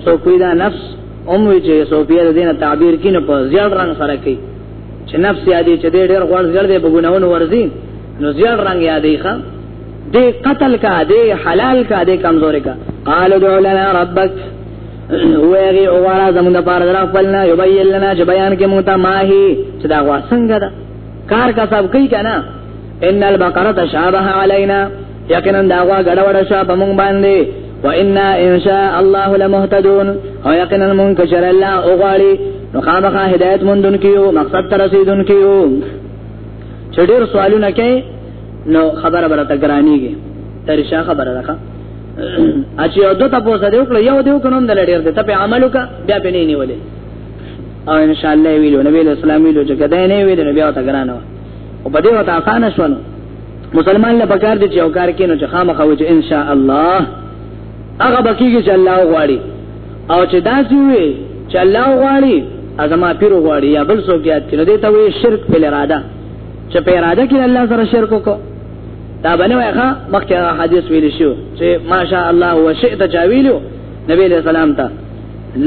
سو کوی دا نفس اوموی چې سو پیه دینه تعبیر کینه په زیات رنگ سره کوي چې نفس یادې چې ډېر غوړ زړه دې په ګناونو ورزي نو زیړ رنگ یادې ښه دې قتل کا دې حلال کا دې کمزورې کا قال ادع لنا ربك ویری او غواړه زمونږ د پاره درا خپلنا یبین لنا چې بیان کې مونږ ته ماهي چې دا غوا څنګه ده کار کا سب کوي کنه ان البقره تشابه علينا یقینا دا غوا غړ وړ شو په مونږ باندې وإنا إن شاء الله لمهتدون او یقینا مونږ کشر الله او غالي نو خامخا هدایت مونږ دن کیو مقصد تر رسیدون کیو چډیر سوالونه کوي نو خبره برته ګرانیږي ترشا خبره راخه اچي او دوته پوسه دی وکړه یو دیو کنوم دل ډیر دی ته په عمل وکړه بیا به نه نیولې او ان شاء الله ویلو نبی اسلام ویلو چې کده نه ویل نبی او ته ګرانو او په دې وته آسان شونه مسلمان له پکار دي چې او کار کینو چې خامخا و چې ان شاء الله هغه بکیږي چې الله غواړي او چې دا چې وي چې الله غواړي ازما پیر غواړي یا بل څوک یاد کړي دې ته وي شرک په اراده چې په اراده کې الله سره شرک وکړو دا باندې وایخه مخکې حدیث ویل شو چې ماشاء الله وشئت جاویلو نبی له سلام ته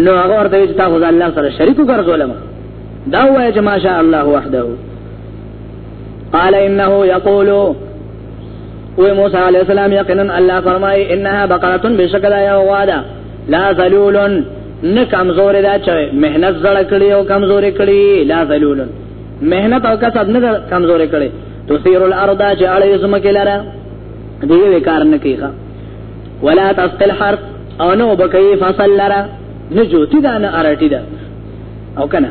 نو هغه ورته چې تاسو الله سره شریک وګرځولم دا وایي چې ماشاء الله وحده قال انه يقول و موسی علیہ السلام یقینا الله فرمای انها بقره بشکل یا وادا لا ذلول نه کمزور دا چې مهنت زړه کړی او کمزور کړی لا ذلول مهنت او کسب نه کمزور کړی تثیر الارض چې اړې زمکه لره دی وکار نه کیخه ولا تسقل حرف او نو بکې فصل لره نه جوتی دا نه ارټی دا او کنه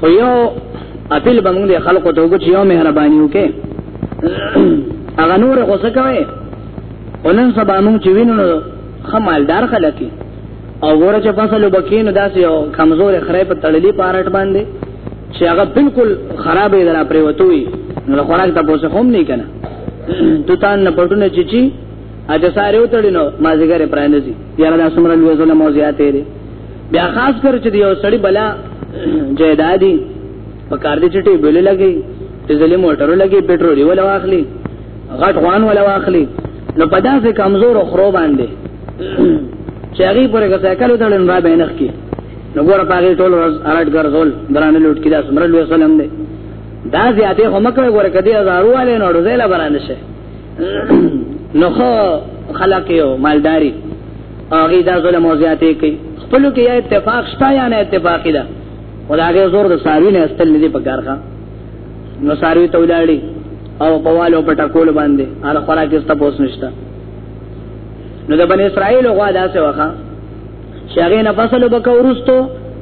خو یو اپیل به موږ د خلکو ته وکړو چې یو مهرباني وکړي هغه نور غوسه کوي ولن سبا موږ چې وینو خمالدار خلک او ورچ فصل وبکین داسې یو کمزور خره په تړلې پارټ باندې چې هغه بالکل خرابې درا پریوتوي نو خوراک ته پوسه هم نه کنه توتان نه پټونه چچی اجه ساره وتړینو مازیګره پرانځي یاره دا سمره لوی ظلم او زیاتې بیا خاص کر چې یو سړی بلا جیدادي په کار دې چټي بل لګي چې زلي موټر لګي پټرول یې ولا واخلي غټ خوان ولا واخلي نو په داسې کمزور خرو باندې چې هغه پرې که سایکل وتړل را به نخ کی نو ګور پاګې ټول ورځ اړټ ګرځول درانه لوټ کړه سمرل وسلم دې دا زیاته هم کوي ګور کدي هزارو والے نو ډزې لا برانه شي نو خو خلق یو مالداری هغه دا ظلم او زیاتې کوي خپل کې یا اتفاق شته یا نه اتفاق ده خدایګه زور د ساروی نه استل نه دی په کارخه نو ساروی ته ولاړی او په والو په ټکول باندې هر خوراک یې تاسو نشته نو د بنی اسرائیل غوا داسې وخه شغې نه فصل وبکورستو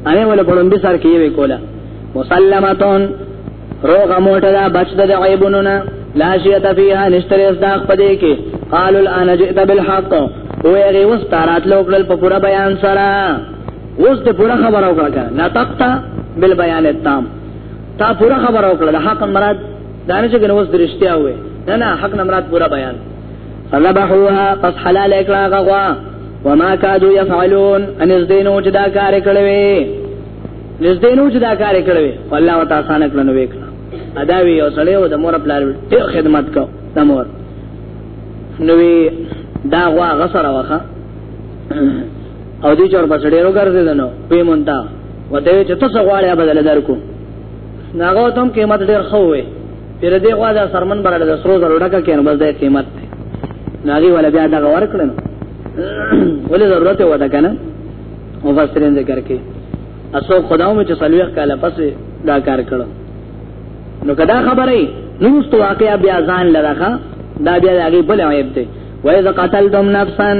هغه ول په لومبي سر کې وی کوله مسلمتون روغه موټه دا بچ د عیبونو نه لا شیت فیها نشتری اس داخ پدې کې قالوا الان جئت بالحق او یې اوس تارات لوکل په پورا بیان سره اوس ته پورا خبر او کړه نه تقتا بل بیان التام تا پورا خبر او کړه حق مراد دانه چې نو اوس درشتیا وې نه نه حق مراد پورا بیان فذبحوها قد حلال اکلا غوا وما كادوا يفعلون ان الدين وجدا کار کړوي نږدې نو چې دا کار کړو الله وتعالى آسان کړو نو وکړه ادا وی او سړی او د مور خپل ډیر خدمت کو د مور نو وی دا غوا غسر واخه او دې چور بس ډیرو ګرځې دنو په مونتا وته چې تاسو غواړی بدل درکو ناغه تم قیمت ډیر خو وي پیر دې غوا دا سرمن برړه د سرو زرو ډکه کین بس دې قیمت ناغي ولا بیا دا ور کړن ولې ضرورت وته کنه مفسرین ذکر کوي اسو خداومه چې سلوخ کاله پس دا کار کړو نو کدا خبره نو مست واقعیا بیا ځان لراخه دا بیا هغه بل عیب دی وای ز قتلتم نفسا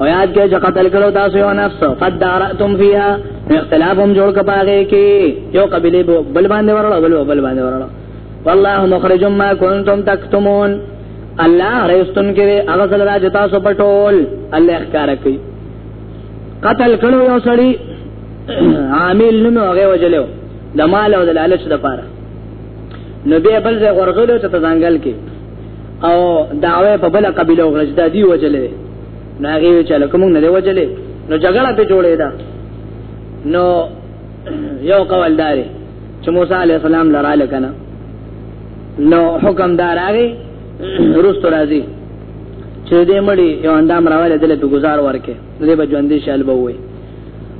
او یاد کې چې قتل کړو تاسو یو نفس قد دارتم فیها اختلاف هم جوړ کپاږي کې یو قبيله بل باندې ورړو بل بل باندې ورړو والله مخرج ما كنتم تكتمون الله رستن کې هغه سره راځي تاسو پټول الله ښکار کوي قتل کړو یو سړی عامل نو هغه وجلو د مال او د لالچ د پاره نو به بل ځای ورغلو چې په ځنګل کې او دعوه په بل قبيله ورځ د دی وجلې نو هغه چې لکم نه دی وجلې نو جګړه په جوړې ده نو یو قوالداري چې موسی عليه السلام لراله کنه نو حکم دار هغه رست راځي چې دې مړي یو اندام راواله دلته په گزار ورکه دې به ژوندې شال به وي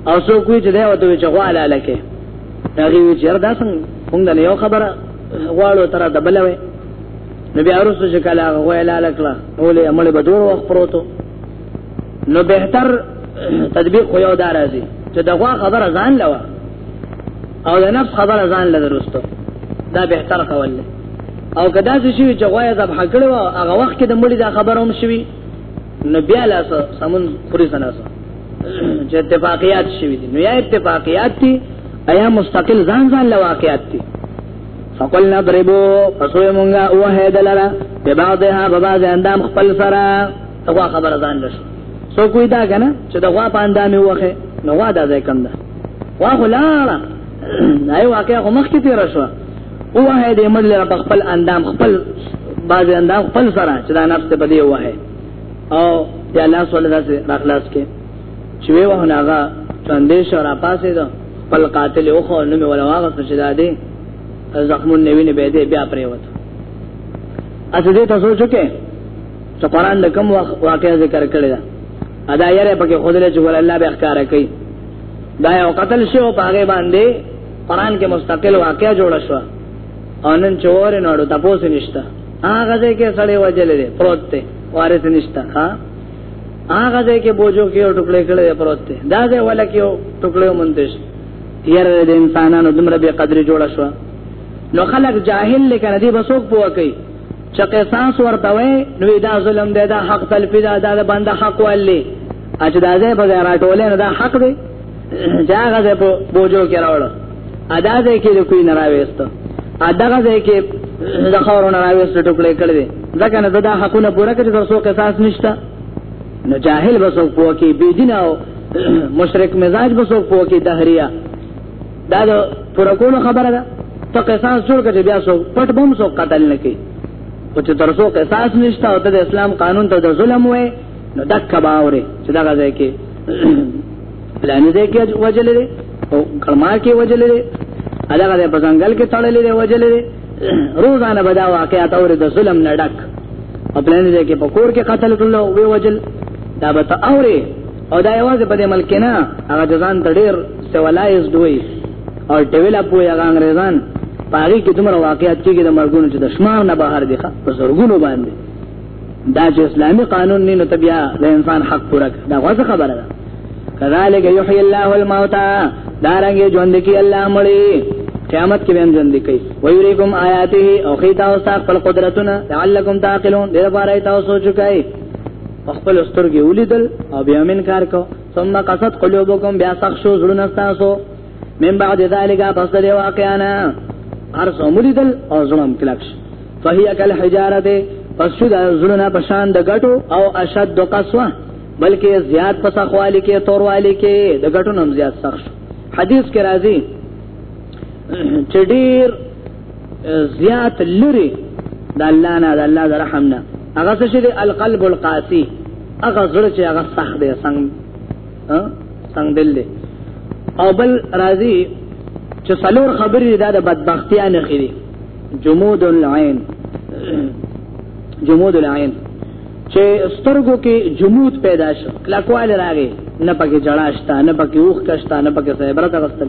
او څو کوی چې دا وته چې غواله لکه هغه وی چې دا څنګه موږ نه یو خبره غواړو تر د بلوي نبی ارسو چې کله غواله لکلا ولې عمل به دور وخت پروتو نو بهتر تطبیق خو یو دارازي چې دغه خبره ځان لوه او د نفس خبره ځان له درستو دا به تر کول او کدا چې شي چې غوای ذبح کړو هغه وخت کې د مړي دا خبره هم شوي نو بیا لا سمون خوري سناسو چې اتفاقیات شوي دي نو یا اتفاقیات دي ایا مستقل ځان ځان لواقعات دي فقلنا ضربو فسوی مونگا اوه دلرا ببعضها ببعض اندام خپل سرا هغه خبره ځان لشه سو کوی دا کنه چې دا غوا پاندا مې وخه نو وا دا ځای کم ده وا خلاړه نه واقع خو مخ کې تیر شو او وه دې مړل رب خپل اندام خپل باز اندام خپل سره چې دا نفس په دې وه او دی الله صلی الله علیه وسلم اخلاص کې چې وی وه ناغه څنډې شو را پاسې ده خپل قاتل او خو نو مې ولا واغ څه دا دې زخمون نوینه به دې بیا پرې وته اته دې تاسو چې ته قران د کوم واقعي ذکر کړی دا ادا یې په کې خدای چې ول الله به اخکار کوي دا یو قتل شو په هغه باندې قران کې مستقل واقعیا جوړ شو انن چور نه اړو تاسو نشته هغه ځای کې سړی وجل دی پروت دی وارث نشته ها هغه ځای کې بوجو کې ټوکړې کړې پروت دی دا ځای ولا کې ټوکړې مونږ ير د انسانانو دمر به قدر جوړ شو نو خلق جاهل لکه ندی بسوک پوکي چې قصاص ورته وي نو دا ظلم دی دا حق تلفي دا دا بنده حق ولي اچ دا ځای په ځای راټولې نه دا حق دی چې هغه ځای په بوجو کې راوړ ادا ځای کې د کوی نه راوېست ادا ځای کې د خورو نه راوېست ټوکلې کړې دي ځکه نه دا حقونه پوره کړي تر څو قصاص نشته نو جاهل بسو پوکي بيدینه او مشرک مزاج بسو پوکي دهریا دا د پرکونو خبره ده ته قصاص جوړ کړي بیا سو پټ بم سو قتل نه کی او چې تر څو قصاص نشته او د اسلام قانون ته د ظلم وې نو دک باورې چې دا غځای کې پلان دې کې وجلې او کما کې وجلې هغه د بزنګل کې تړلې دی وجلې دی روزانه بدا واقعات اور د ظلم نه ډک خپل نه کې پکور کې قتل کړل او وی وجل دا به ته اورې او دا یوازې په دې ملک نه هغه ځان ته ډېر سیولایز دوی او ډیولپ وي هغه انګريزان پاري کې دومره واقعیت کېږي د مرګونو چې د شمار نه بهر دي په زورګونو باندې دا چې اسلامي قانون نه نو تبیا د انسان حق پوره دا غوځه خبره ده کذالک یحیی الله الموتى دارنګ ژوند کې الله مړي قیامت کې به ژوند کوي ویریکم آیاته او خیتا او خپل قدرتونه لعلکم تعقلون دغه لپاره تاسو سوچ کوئ خپل سترګې ولیدل او بیا من کار کو ثم قصد قلوبکم بیا سخ شو زړونه تاسو من بعد ذالک پس دی واقعانا هر څو ملیدل او زړم کلکش فهی کل حجاره دی پس شو د زړونه پشان د غټو او اشد د قسوه بلکې زیات پس خوالی کې توروالی کې د غټو نم زیات سخ شو حدیث کې راځي چې ډیر زیات لري د الله نه د الله د رحم نه هغه څه دی القلب القاسی هغه زړه چې هغه سخت دی څنګه څنګه دل دی او بل راضی چې څلور خبرې دا د بدبختیا نه خېری جمود العين جمود العين چې سترګو کې جمود پیدا شو کلاکواله راغی نه پکې جړاشتا نه پکې اوخ کشتا نه پکې صبرت غستل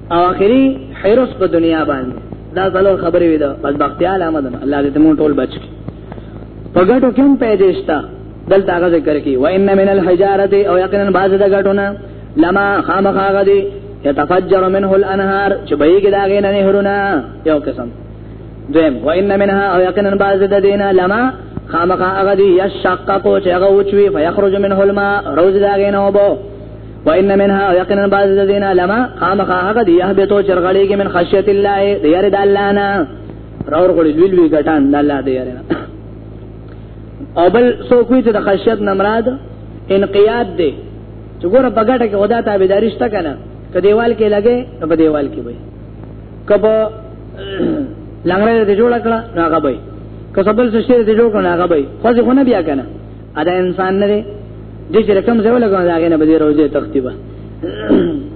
او اخري حرس په دنیا باندې دا څلور خبرې وي دا بدبختي علامه ده الله دې موږ ټول بچ کړي په ګټو کې هم پیدا شته دلته هغه ذکر کوي و ان من الحجاره او یقینا بعض د ګټونه لما خامخا غدي يتفجر منه الانهار چې بهيږي دا غي نه نهرونه یو قسم دویم و ان منها او یقینا بعض د دینه لما خامخا غدي يشقق چې هغه وچوي فيخرج منه الماء روز دا غي نه وبو وان منها يقينا بعض الذين لما قام خاغه دي يهبطو چرغړيږي من خشيه الله دي ير د الله نه راور غړي ویل وی ګټان د الله دي ير او بل سو کوی ته د خشيت نمراد انقياد دي چې ګوره په ګټه کې خدا تابعداري شته کنه که دیوال کې لګي نو په دیوال کې وي کبه لنګره دې جوړ کړه هغه به که سبل څه شي دې جوړ کړه هغه به خو ځکه نه بیا کنه ادا انسان نه دی دې چې رقم زو لګو دا غنه بده روزه تختیبه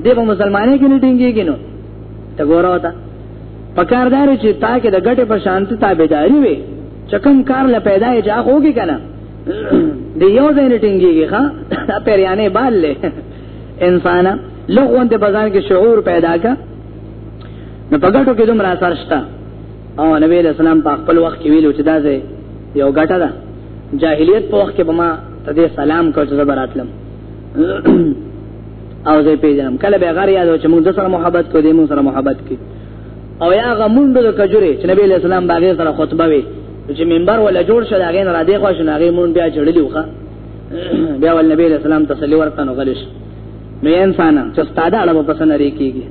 دې په مسلمانې کې نه ټینګيږي نو ته ګورو تا پکاردار چې تا کې د ګټه په شانت تابعداري وي چکم کار له پیدا یې ځا خوږي کنه دې یو ځای نه ټینګيږي ښا دا پیرانه بال له انسان لغون ته بازار کې شعور پیدا کا نو پګټو کې دومره اثر شته او نبی له سلام په خپل وخت کې ویلو چې دا یو ګټه ده جاهلیت په وخت کې به ما ته دې سلام کو چې زبر اتلم او زه پیژنم کله به غار یادو چې موږ د سره محبت کو دې موږ سره محبت کې او یا غموندو د کجوري چې نبی له سلام باغې سره خطبه وي چې منبر ولا جوړ شو دا غین را دې خو شنو غې مون بیا چړلې وخه بیا ول نبی له سلام تسلی ورته نو غلش نو انسان چې ستاده اړه په سن لري کیږي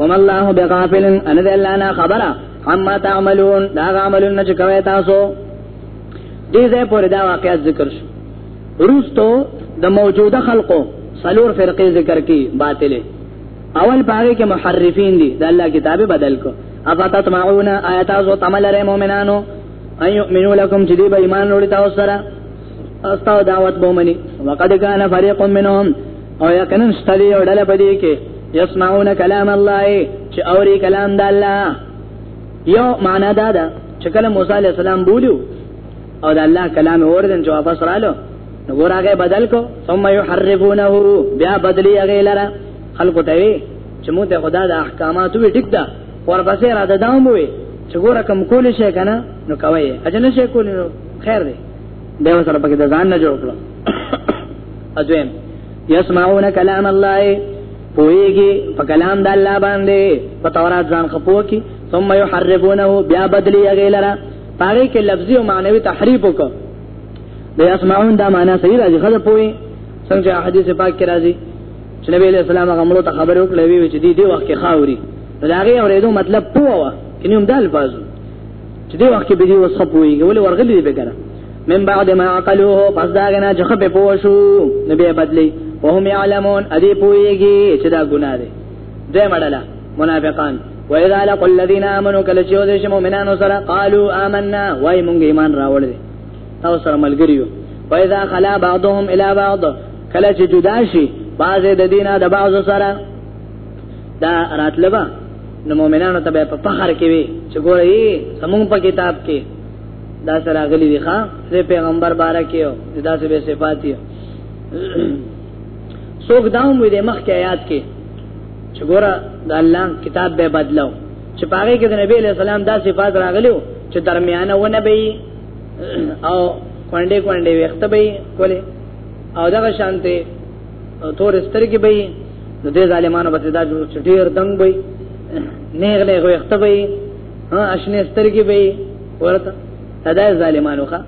وما الله بغافل ان ذلانا خبره عما تعملون دا عملون چې کوي تاسو دې ځای پورې دا واقعیت ذکر شو روستو د موجوده خلقو سلور فرقې ذکر کی باطله اول باغې کې محرفین دي د الله کتابه بدل کو افاتت معون آیات او تمل لري مؤمنانو اي يؤمنو لكم چې دې به ایمان وروړي تاسو سره استاو دعوت بومني وقد كان فريق منهم او یقینا شتلی او ډله پدې کې يسمعون كلام الله چې اوري کلام د الله یو معنا دا ده چې کله موسی علی السلام بولیو او د الله کلام اوردن چې واپس رالو نو ورغه بدل کو ثم يحرفونه بیا بدلی هغه لره خلق ته وی چې موږ ته خدا د احکامات وی ټیک ده ورپسې را ده داوم وی چې ګوره کم کول شي کنه نو کوي اجنه شي کول نو خیر دی به سره پکې د ځان نه جوړ کړو اځم يسمعون كلام الله پوېږي په کلام د الله باندې په تورات ځان خپو کی ثم يحرفونه بیا بدلی غیلره پاره کې لفظي او معنوي تحریف وکړه د اسمعون دا معنا صحیح راځي خدای پوي څنګه حدیث پاک کې راځي چې نبی له اسلام هغه مړو ته خبر وکړې وی چې دې دې وخت کې خاوري دا غي اورېدو مطلب پوه و کینوم دال بازو چې دې وخت کې به دې وسخه پوي ولې ورغلې به کنه من بعد ما عقلوه پس داغنا چې خپه پوه شو نو به بدلی وهم يعلمون ادي پويږي چې دا ګناه ده دې مړلا منافقان وإذا لقوا الذين آمنوا کله چې ودې شمو منانو سره قالوا آمنا وای مونږ ایمان راوړل تاسو سره ملګریو وإذا خلا بعضهم إلى بعض کله چې جدا شي بعض د دینه د بعض سره دا راتلبا نو مؤمنانو ته په فخر کې وي چې ګورې سمون په کتاب کې دا سره غلي دي ښا سه پیغمبر بارکیو دا سه به صفاتی څوک دا مو دې مخ کې آیات کې چې ګوره د الله کتاب به بدلو چې پاره کې د نبی له سلام دا صفات راغلو چې درمیانه ونه به او کونډې کونډې وخت به کولې او دا شانته تور سترګې به د دې ظالمانو په تداجو چټیر دنګ به نه غلې وخت به ها اشنه سترګې به ورته ادا ظالمانو ښا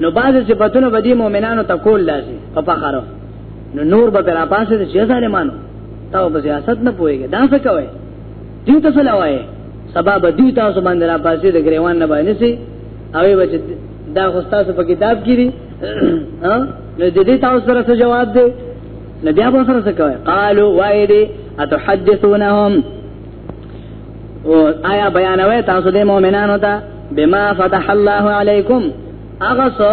نو بعض صفاتونه به دي مؤمنانو ته کول لازم په فخرو نو نور به پر اپاسه دي چې ظالمانو تاسو په سیاست نه پويږئ دا څه کوي دیو ته څه لوي سبب دیو تاسو باندې را پاسه د ګریوان نه باندې سي او یې بچ دا خو تاسو په کتاب کې دي ها نو د دې تاسو سره څه جواب دی نبي ابو سره څه کوي قالو وایدي اتحدثونهم او آیا بیانوي تاسو د مؤمنانو ته بما فتح الله علیکم هغه څو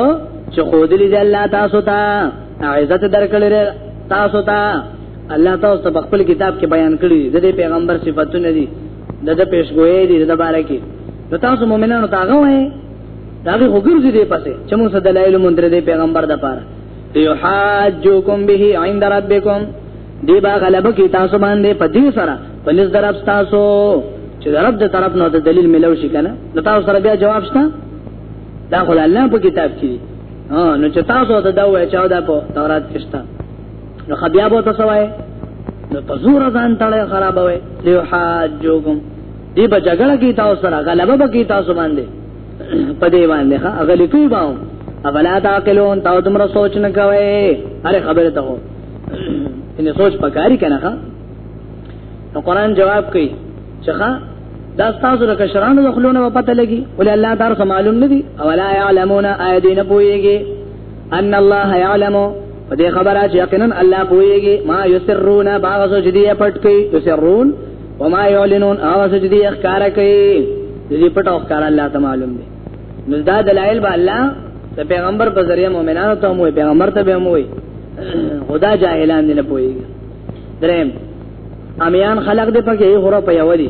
چې خودلی دی الله تاسو ته عزت درکړل تاسو ته الله تاسو ته خپل کتاب کې بیان کړی د پیغمبر صفاتونه دي د د پیشګوې دي د باره کې نو تاسو مؤمنانو ته هغه وایي دا به وګرځي دې پسې چې موږ دلایل مونږ درې پیغمبر د پاره یحاجوکم به عند ربکم دی با غلبه کی تاسو باندې په دې سره په نس درب تاسو چې رب دې طرف نو د دلیل ملو شي کنه نو تاسو سره بیا جواب شته دا خو الله په کتاب کې ها نو چې تاسو ته دا وای چې دا په تورات کې شته نو خبیا به تاسو وای نو په زور ځان تړه خراب وای لیو حاجوکم دی په جګړه کې تاسو سره غلبه به کې تاسو باندې په دې باندې ها اغلی کوي باو اولا تاکلون تاسو تم را سوچ نه کوي اره خبره ته ان سوچ پکاري کنه ښا نو قران جواب کوي چې ښا دا تاسو د کشرانو د خلونو په پته لګي ولې الله تعالی سم معلوم ندي او لا يعلمون ايدين پويږي ان الله يعلم فدې خبره چې یقینا الله پويږي ما يسرون باغ سجدي پټ کوي يسرون وما يعلنون اواز سجدي اخکار کوي دې پټ اخکار الله تعالی معلوم دي نو دا دلایل به الله د پیغمبر په ذریعہ مؤمنانو ته موي پیغمبر ته به موي خدا جاهلان نه پوي درم امیان خلق دې پکې هره په یو دي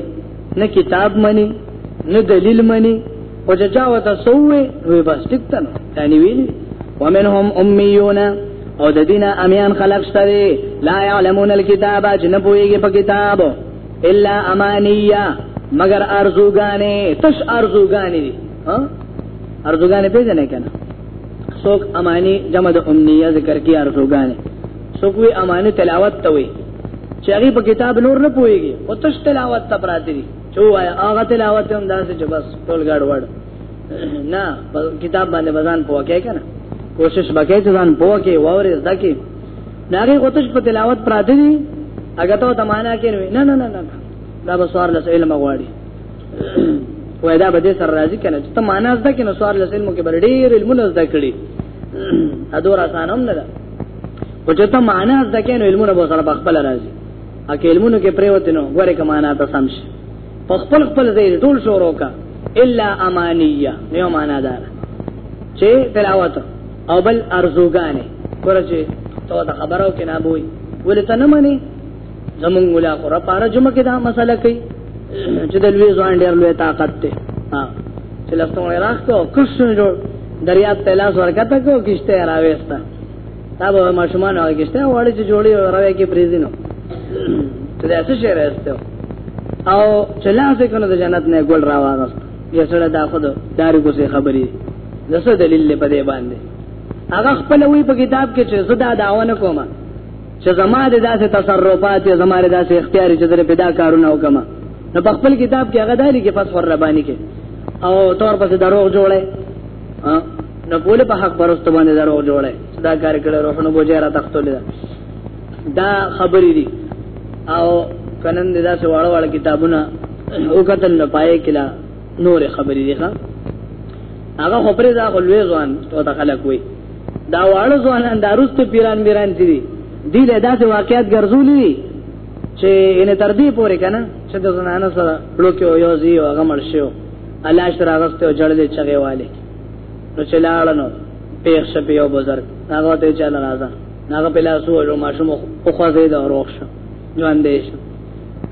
نه کتاب مني نه دلیل مني او چې چا وته سوې وي بس ټیک ته نو یعنی ویل ومنهم امیون او د دینه امیان خلق شته لا يعلمون الكتاب چې نه پويږي په کتاب الا امانیه مگر ارزوګانې تش ارزوګانې دي ها ارزوګانې پیژنې کنه څوک امانی جمع د امنیه ذکر کی ارزوګانې څوک وی امانی تلاوت ته وی چې هغه په کتاب نور نه پويږي او تش تلاوت ته پراته دي چې وای هغه تلاوت هم داسې چې بس ټول ګډ وډ نه کتاب باندې بزان پوکې کنه کوشش وکړئ چې ځان پوکې ووري زده کې داغه غوتش په تلاوت پراته دي هغه ته د معنا کې نه نه نه نه دا به سوار لس علم غواړي وای دا به دې سره راځي کنه چې ته معنا زده کې نو سوار لس علم کې بر ډېر علم نه زده کړي ادور آسان هم نه ده او چې ته معنا زده کې نو علمونه به سره بخبل راځي اکه علمونه کې پریوته نو غره کې معنا ته سمش په خپل خپل ځای ټول شروع کا الا امانیه نه معنا دار چې تلاوت او بل ارزوګانې ورچې ته دا خبرو کې نه بوي ولې ته نه مانی زمون مولا خو را پاره جمعه کې دا مسله کوي چې د لوی ځوان ډېر لوی طاقت ته ها چې لاسته مې راخته او کوشن جوړ دریا ته لاس ورکته کو کیشته راوېستا دا به ماشومان هغه کیشته وړي چې جوړي راوې کې پریزینو ته دا څه شي راستو او چلا څه کنه د جنت نه ګل راوغست یا سره دا خود داري کو سي خبري زسه دلیل په دې باندې هغه خپل وی په کتاب کې چې زدا داونه کوم چې زما د داسې تصرفات یا زما د داسې اختیار چې در پیدا کارونه وکم نو په خپل کتاب کې هغه دالي کې فتح ربانی کې او تور پسې دروغ جوړه نو بوله په حق پرستو باندې دروغ جوړه دا کار کړه روحونو بوجه را تختولې دا خبرې دي او کنن دا څه واړه واړه کتابونه او کتن نه پای کلا نور خبرې دي ښا هغه خبرې دا غلوې ځوان او دا خلک وي دا واړه ځوان انداروست پیران میران دي دی له داسې واقعیت ګرځولې چې ان تر دې پورې کنه چې د زنانه سره لوکي او یوزي او هغه مرشو الله شر راغسته او جړلې چغې والے نو چې لاړنو پیښ شپه یو بزرګ هغه ته چل راځه هغه په لاسو ورو ماشوم خو خو زید او روښ ژوند دی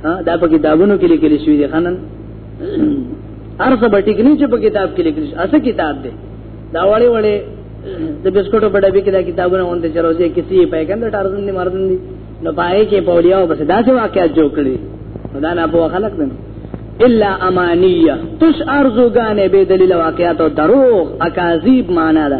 ها دا په کتابونو کې لیکل شوی دی خنن ارث بټیک نه چې په کتاب کې لیکل شوی اسه کتاب دی دا وړي وړي د بسکټو په ډبي کې دا کتابونه اونته چروځي کسی په کند ټارزن دي مردن دي نو پای کې پولیا او بس دا څه واقعیا جوړ کړی دا نه په خلق نه الا امانیه تش ارزوګانې به دلیل واقعیات او دروغ اکاذیب معنا ده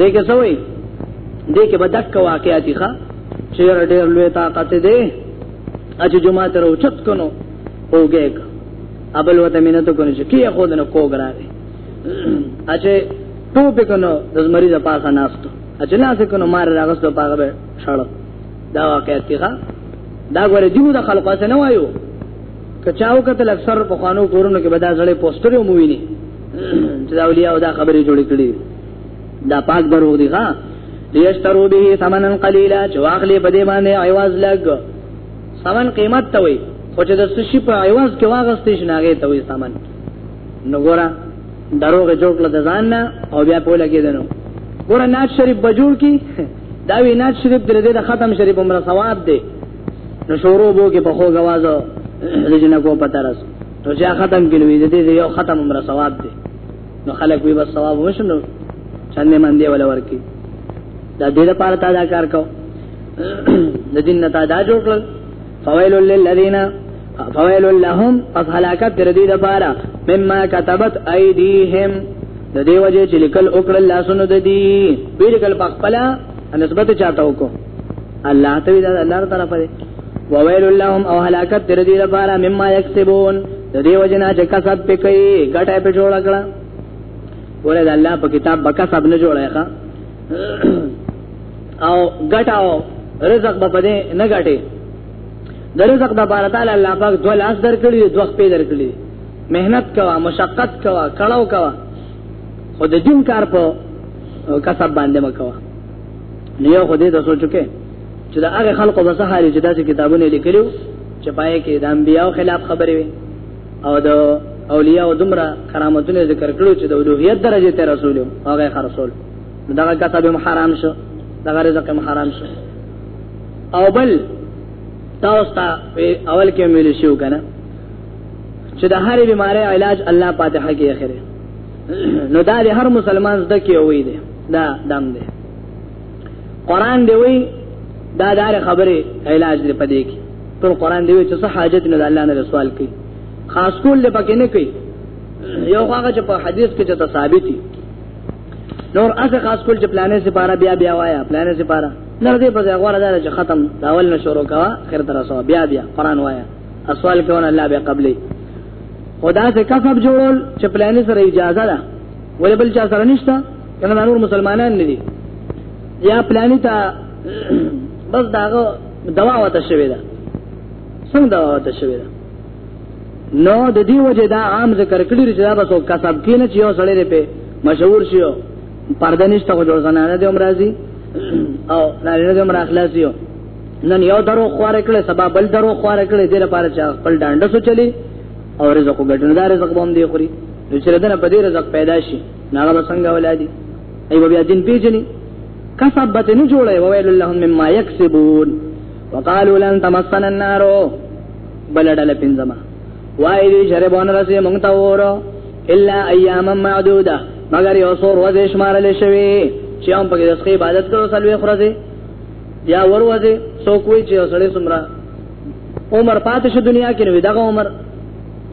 دې کې سوې دې کې بدک واقعاتي ښا چې ډېر لوی طاقت دې اج جمعه تر اوچت کنو اوګه ابل وته مينته کنو چې کیه خود نه کوګرا دې اچھا ټوپ کنو د مریض په پاسه ناستو اچھا لاس کنو مار راغستو پاغه به شړو دا واقعاتي ښا دا غره دینو د خلقاسه نه وایو که چا وکتل اکثر په خوانو کورونو کې به دا زړې پوسټر هم ویني چې دا اولیاء او دا خبرې جوړې کړې دا پاک دروغ دي ها لیشترو به ثمنن قلیلا چې واخلې په دې باندې عوض لګ ثمن قیمت ته وي خو چې د سشي په عوض کې واغستې شناغه ته وي ثمن نو ګورا دروغ جوړ کړل د ځان نه او بیا په لګې دنو ګورا ناز شریف بجوړ کی دا وی ناز شریف درې د ختم شریف عمر ثواب دی نو شروع بو کې په خو غواز د جنکو په ترس نو چې ختم کړي د دې یو ختم عمر ثواب دی نو خلک وی بس ثواب وشنو چاندې مندې ولا ورکی دا دې لپاره تا دا کار کو د دین نه تا دا جوړ کړ فویل للذین فویل لهم پس هلاکت تر دې لپاره مما كتبت ايديهم د دې وجه چې لیکل وکړل لاسونو د دې ویل کل پخپلا نسبت چاته وکړو الله ته وی دا الله طرفه دی وویل اللهم او هلاکت تر دې لپاره مما یکسبون د دې وجنا چې کسب پکې ګټه په جوړ کړه ولې د الله په کتاب بکا سب نه جوړه ښه او ګټاو رزق به پدې نه ګټي د رزق د بار تعالی الله پاک دوه لاس درکړي دوه په درکړي مهنت کوا مشقت کوا کړهو کوا خو د دین کار په کسب باندې مکوه نو یو خدای ته سوچو کې چې دا هغه خلکو به سهاري چې داسې کتابونه لیکلو چې پای کې د انبیانو خلاف خبرې وي او د اولیاء دمرا کرامتونه ذکر کړو چې د اولوهیت درجه ته رسول هغه خرصول دا کتاب حرام شو دا رزق حرام شو او بل تاسو ته اول کې ملي شو کنه چې د هرې بیماری علاج الله فاتحه کې اخره نو دا د هر مسلمان زده کې وې ده دا دم ده قران دی وی دا دار خبره علاج دی پدې کې ټول قران دی وی چې څه حاجت نه الله نه سوال کوي خاص کول له پکې نه کوي یو هغه چې په حدیث کې چې ثابتي نور اسه خاص کول چې پلانې سپاره بیا بیا وایا پلانې سپاره نردی په ځای غوړه ده چې ختم داول نشورو کوا خیر تر سو بیا بیا قران وایا اسوال کول الله به قبلې خدا سے کسب جوړول چې پلان سره اجازه ده ولې بل چا سره نشته کنه نور مسلمانان نه دي یا پلان ته بس داغه دوا وته شوی ده څنګه دوا وته شوی ده نو د دې وجه دا عام ذکر کړی چې دا بس او کسب کینې چې یو سړی په مشهور شیو پردنیش ته جوړ زنانه دې عمر راځي او نارینه دې عمر اخلاص یو نن یو درو خوار کړي سبا بل درو خوار کړي دیر پاره چا خپل ډانډه سو چلی او رزق ګټندار رزق بوم دی خوري چې ردنه په دې رزق پیدا شي ناغه بسنګ ولادي ایو بیا دین پیجنې کسب بت نه جوړه وویل لهم مما یکسبون وقالو لن تمسنا النار بلډل پنځما وای دې شر بون رسې مونږ ته وره الا ایام معدوده مگر یو سور وځ شمارل شوی چې هم په دې عبادت کوو سلوي خورځي یا وروځي څوک وی چې اوسړې سمرا عمر پات شو دنیا کې نو دغه عمر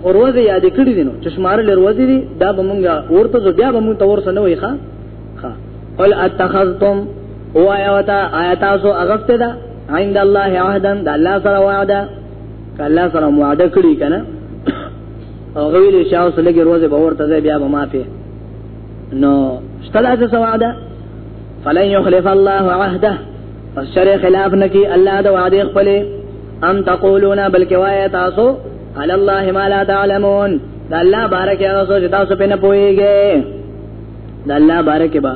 وروځي یاد کړی دي نو چې شمار لروځي دي دا به مونږه ورته زو بیا به مونږ تور سره وي ښا ښا قل اتخذتم او آیاتا آیاتا سو اغفت دا عند الله عهدا د الله سره وعده کله سره وعده کړی کنه او غویل شاو سره لګي روزه به ورته بیا به معافي نو شتلا څه وعده فلن يخلف الله عهده پس شرع خلاف نکی الله د وعده خپل ام تقولون بلکې وای تاسو علی الله ما لا تعلمون د الله بارک هغه څه چې تاسو په نه پويږئ د الله بارک با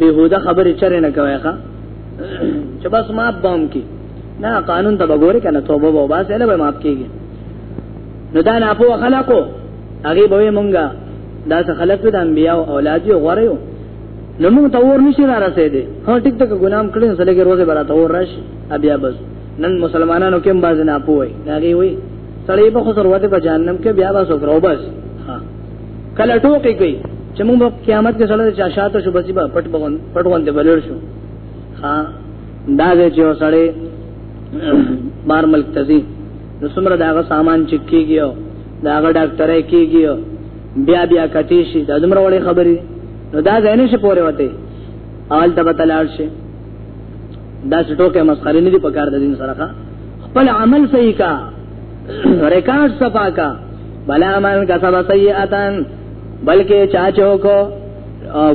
بهوده خبرې چرې نه کوي ښا چې بس ما بام کی نه قانون ته وګوري کنه توبه و با سره به معاف کیږي نو دا نه په خلقو هغه به مونږه دا څه خلق د انبیاء او اولاد یو غره یو نو موږ ته اور نشي را رسیدي هو ټیک ته ګنام کړی نو سلګي روزه براته اور راشي بیا بس نن مسلمانانو کې باز نه پوي ناګي وي سړی به خسر وته په جهنم کې بیا بس او بس کله ټوکی کوي چې موږ قیامت کې سره چې شاته شو بسی به پټ بغون پټ وانت بلل شو ها دا دې چې وسړې بار ملک تزي نو څومره داغه سامان چکیږي داغه ډاکټرای کیږي بیا بیا کټی شي دا دمر وړي خبرې نو دا ځای نشي پوره وته اول ته بتلال شي دا ټوکه مسخره نه دي په کار د دین سره خپل عمل صحیح کا ریکارډ صفا کا بلا من کسب سیئاتن بلکې چاچو کو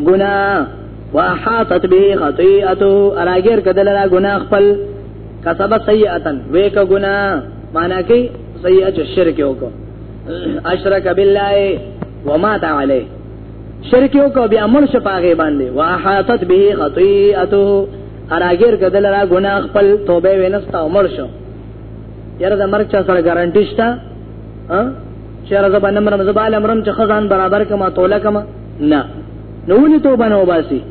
ګنا واحاطت به خطیئته اراګر کدل را ګنا خپل کسب سیئاتن وې کا ګنا معنا کې سیئه شرک وکړه اشرک بالله وما تعالی شرک یو کو بیا مړ شپاغه باندې واحاتت به خطیئته اراګر کدل را ګنا خپل توبه وینستا عمر شو یره د مرګ چا سره ګارانټی شته ها چیرې زبا نمبر زبا لمرم چې خزان برابر کما توله کما نه نو ولې توبه نه وباسي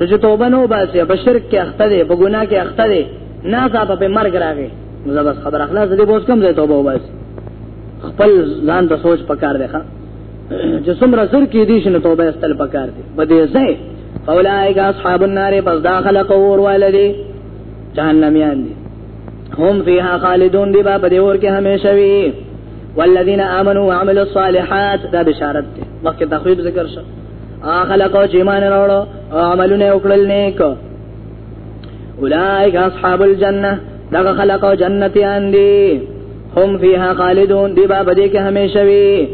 چې توبه نه وباسي بشرک کې اخته دي په ګناه کې اخته دي نه صاحب په مرګ راغی نو دا بس خبر اخلاص دې بوس کم ځای توبه وباس خپل ځان ته سوچ پکار دی ښا چې څومره زر کې دي شنو توبه استل پکار دي بده ځای اولائک اصحاب النار پس داخله قور والدی جهنميان دي هم فيها خالدون دی با بده ور کې هميشه وي والذین آمنوا وعملوا الصالحات دا بشارت دی مخکې تخویب ذکر شو اخلقو چې ایمان راوړو عملونه وکړل نیک اولائک اصحاب الجنه دغه خلق او جنتیان دي هم فیها خالدون دی با بده کې همیشه وي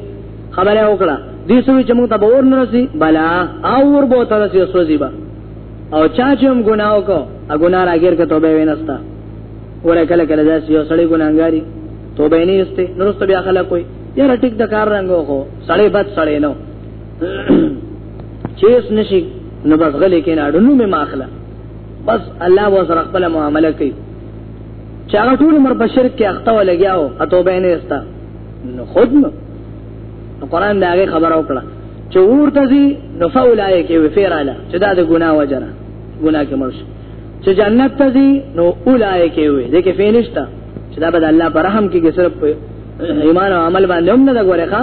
خبره وکړه دې سوي چې موږ ته به ور نرسي بلا او ور بو تر سي سوځي با او چا چې هم ګناو کو ا ګنا راګر کې توبه وینستا ورې کله کله داسې یو سړی ګناګاری توبه نه یسته نورسته بیا خلک کوئی یار ټیک د کار رنګو خو سړی بد سړی نو چیس نشي نو بس غلې کې نه ډنو مې ماخله بس الله و سره خپل معاملې کوي چې هغه ټول عمر په شرک کې اخته ولګیاو اته به نه استا نو خود نو قرآن دا هغه خبر او کړه چې ورته دي نو فولای کې وفیراله چې دا د ګناه وجره ګناه کې مرش چې جنت ته دي نو اولای کې وي دغه فینشتا چې دا به الله پر رحم کې صرف ایمان او عمل باندې هم نه غوړې ښا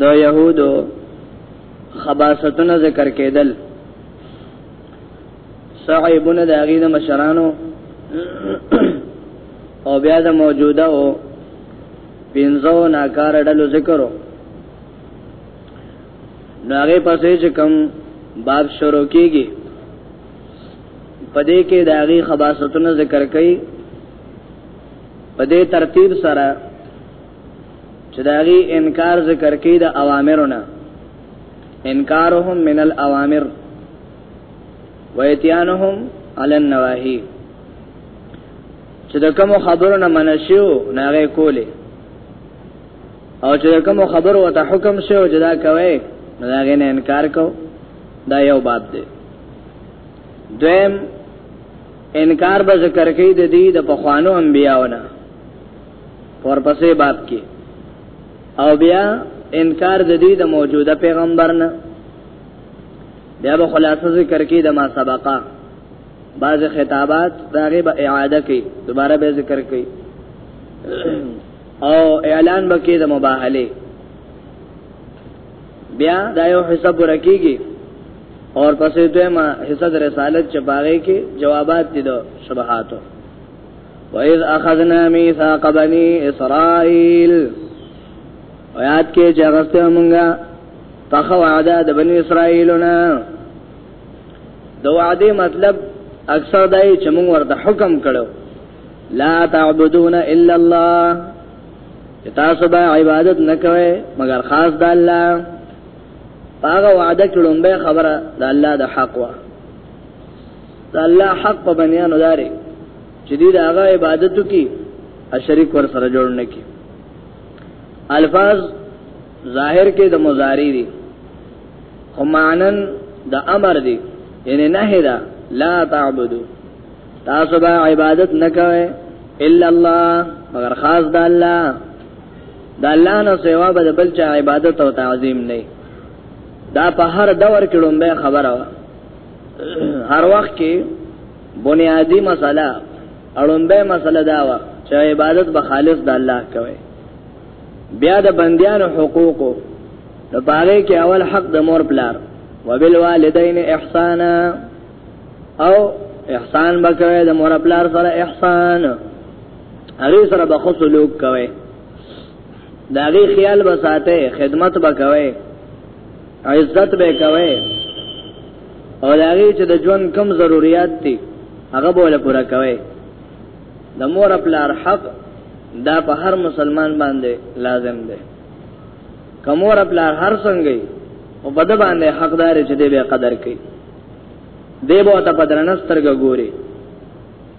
د يهودو خباستونه ذکر کېدل صاحبونه د هغه د مشرانو او بیا د موجوده او پینځو ناکار ډلو ذکرو ناغه پسې چې کوم باب شروع کیږي پدې کې داغي خباستونه ذکر کړي پدې ترتیب سره چې داغي انکار ذکر کوي د اوامرونه انکارهم من الاوامر ویتیانهم علی النواهی چې د کوم خبرو نه منشیو ناغه کوله او چې کوم خبرو ته حکم شو چې دا کوي ناغه نه انکار کو دا یو باب دی دویم انکار به ذکر کوي د دې د پخوانو انبیاونه ورپسې باب کې او بیا انکار د دې د موجوده پیغمبر نه بیا به خلاصه ذکر کې د ما سبقه بعض خطابات داغه به اعاده کې دوباره به ذکر کې او اعلان بکې د مباهله بیا دا یو حساب ورکیږي اور پسې دوی ما حصہ رسالت چپاغې کې جوابات دي دو شبهاتو وَإِذْ أَخَذْنَا مِيثَاقَ بَنِي إِسْرَائِيلَ وياد کې چې غسته مونږه پخ وعده د بنی اسرائیلونه د وعده مطلب اکثر دای چې مونږ ورته حکم کړو لا تعبدون الا الله تاسو به عبادت نکوي مگر خاص د الله هغه وعده کړم به خبره د الله د حق وه دا الله حق په بنیانو داري چې دې هغه عبادت کی او شریک ور سره جوړ نه کی الفاظ ظاهر کې د مضاری دي خو مانن د امر دي یعنی نه دا لا تعبدو تاسو به عبادت نه کوئ الا الله مگر خاص د الله د الله نه سوا به بل چا عبادت او تعظیم نه دا په هر دور کې لومبه خبره وه هر وخت کې بنیادی مسله اړوندې مسله دا و چې عبادت به خالص د الله کوي بیا د بندیانو حقوقو نو باغې کې اول حق د مور پلار وبالوالدین احسانا او احسان بکوي د مور پلار سره احسان هغه سره به خو سلوک کوي دا غي خیال بساته خدمت بکوي عزت به کوي او هغه چې د ژوند کم ضرورت دي هغه بوله پورا کوي د مور خپل حق دا په هر مسلمان باندې لازم دی کمور خپل هر څنګه او بد باندې حقدار چې دی به قدر کوي دی به ته په درنسترګه ګوري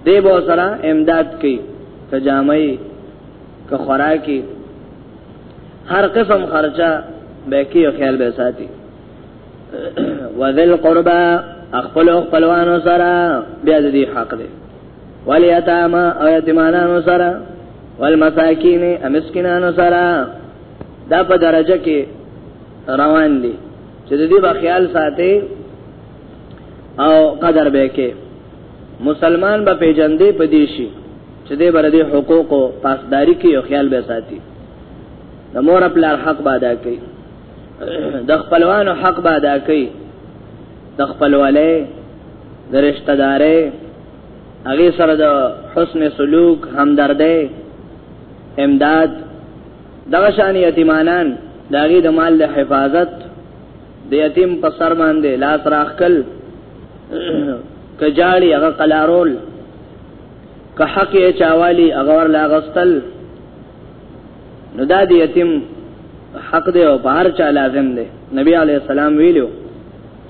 دی به سره امداد کوي تجامعي که خوراکي هر قسم خرچه به کې خیال به ساتي وذل قربا خپل خپلوانو سره بیا دې حق دی ولیتاما او یتیمانانو سره والمساکین امسکینانو سره دا په درجه کې روان دي چې دې په خیال ساتي او قدر به کې مسلمان به پیجن دی په دې شي چې دې بر دې حقوق او پاسداري کې یو خیال به ساتي د مور خپل حق به ادا کوي د خپلوانو حق به ادا کوي د خپلوالې د رشتہ دارې هغه سره د حسن سلوک همدردې امداد دغه شان یتیمانان داغي د مال له حفاظت د یتیم په سر باندې لاس راخل کجاړي هغه قلارول که حق یې چاوالی هغه ورلا غستل نو دا دی یتیم حق دی او بهر چا لازم دی نبی علی السلام ویلو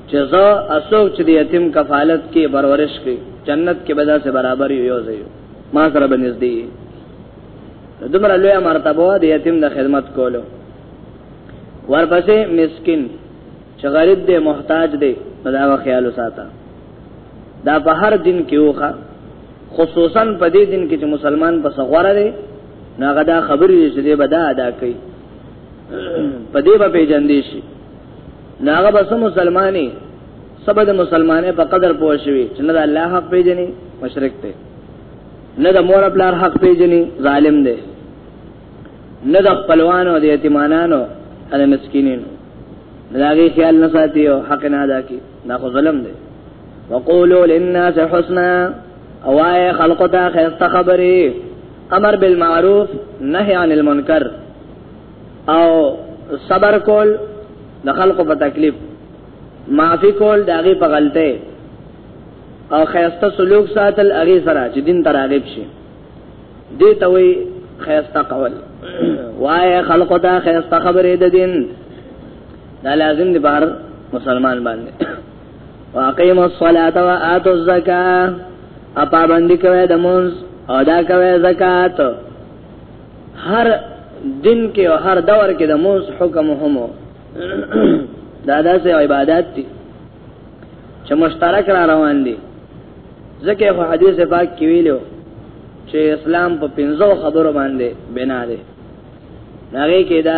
چې زه اسوک چې یتیم کفالت کې پرورش کې جنت کې بدا سره برابر یو ځای ما سره بنزدي دمر لوی مرتبه دی یتیم د خدمت کولو ورپسې مسكين چې غریب دی محتاج دی دا خیال وساته دا په هر دین کې وخه خصوصا په دې دین کې چې مسلمان په سغوره دی نو هغه دا خبرې چې دې بدا ادا کوي په دې په پیجندې شي نو هغه بس مسلمانې سبد مسلمانې په قدر پوه شوي چې نه د الله حق پیژني مشرک دی نه د مور خپل حق پیژني ظالم دی نه د خپلوانو د یتیمانانو ان مسکینینو دا غي خیال نه ساتي او حق نه ادا کوي دا خو ظلم دی وقولوا للناس حسنا اوای خلق ته خسته خبري امر بالمعروف نهي عن المنکر او صبر کول د خلق په تکلیف معافي کول داغي په غلطه او خیسته سلوک ساتل اغي سره چې دین تراغب شي دې ته وي خیسته قول وای خلق ته خیسته خبرې د دین دا لازم دی بهر مسلمان باندې واقیم الصلاۃ و آتو الزکاۃ اپا باندې کوي د مونږ او دا کوي زکات هر دین کې او هر دور کې د مونږ حکم هم دا داسې عبادت دي چې مشترک را روان دي ځکه په حدیث پاک کې ویلو چې اسلام په پنځو خبرو باندې بنا دی هغه کې دا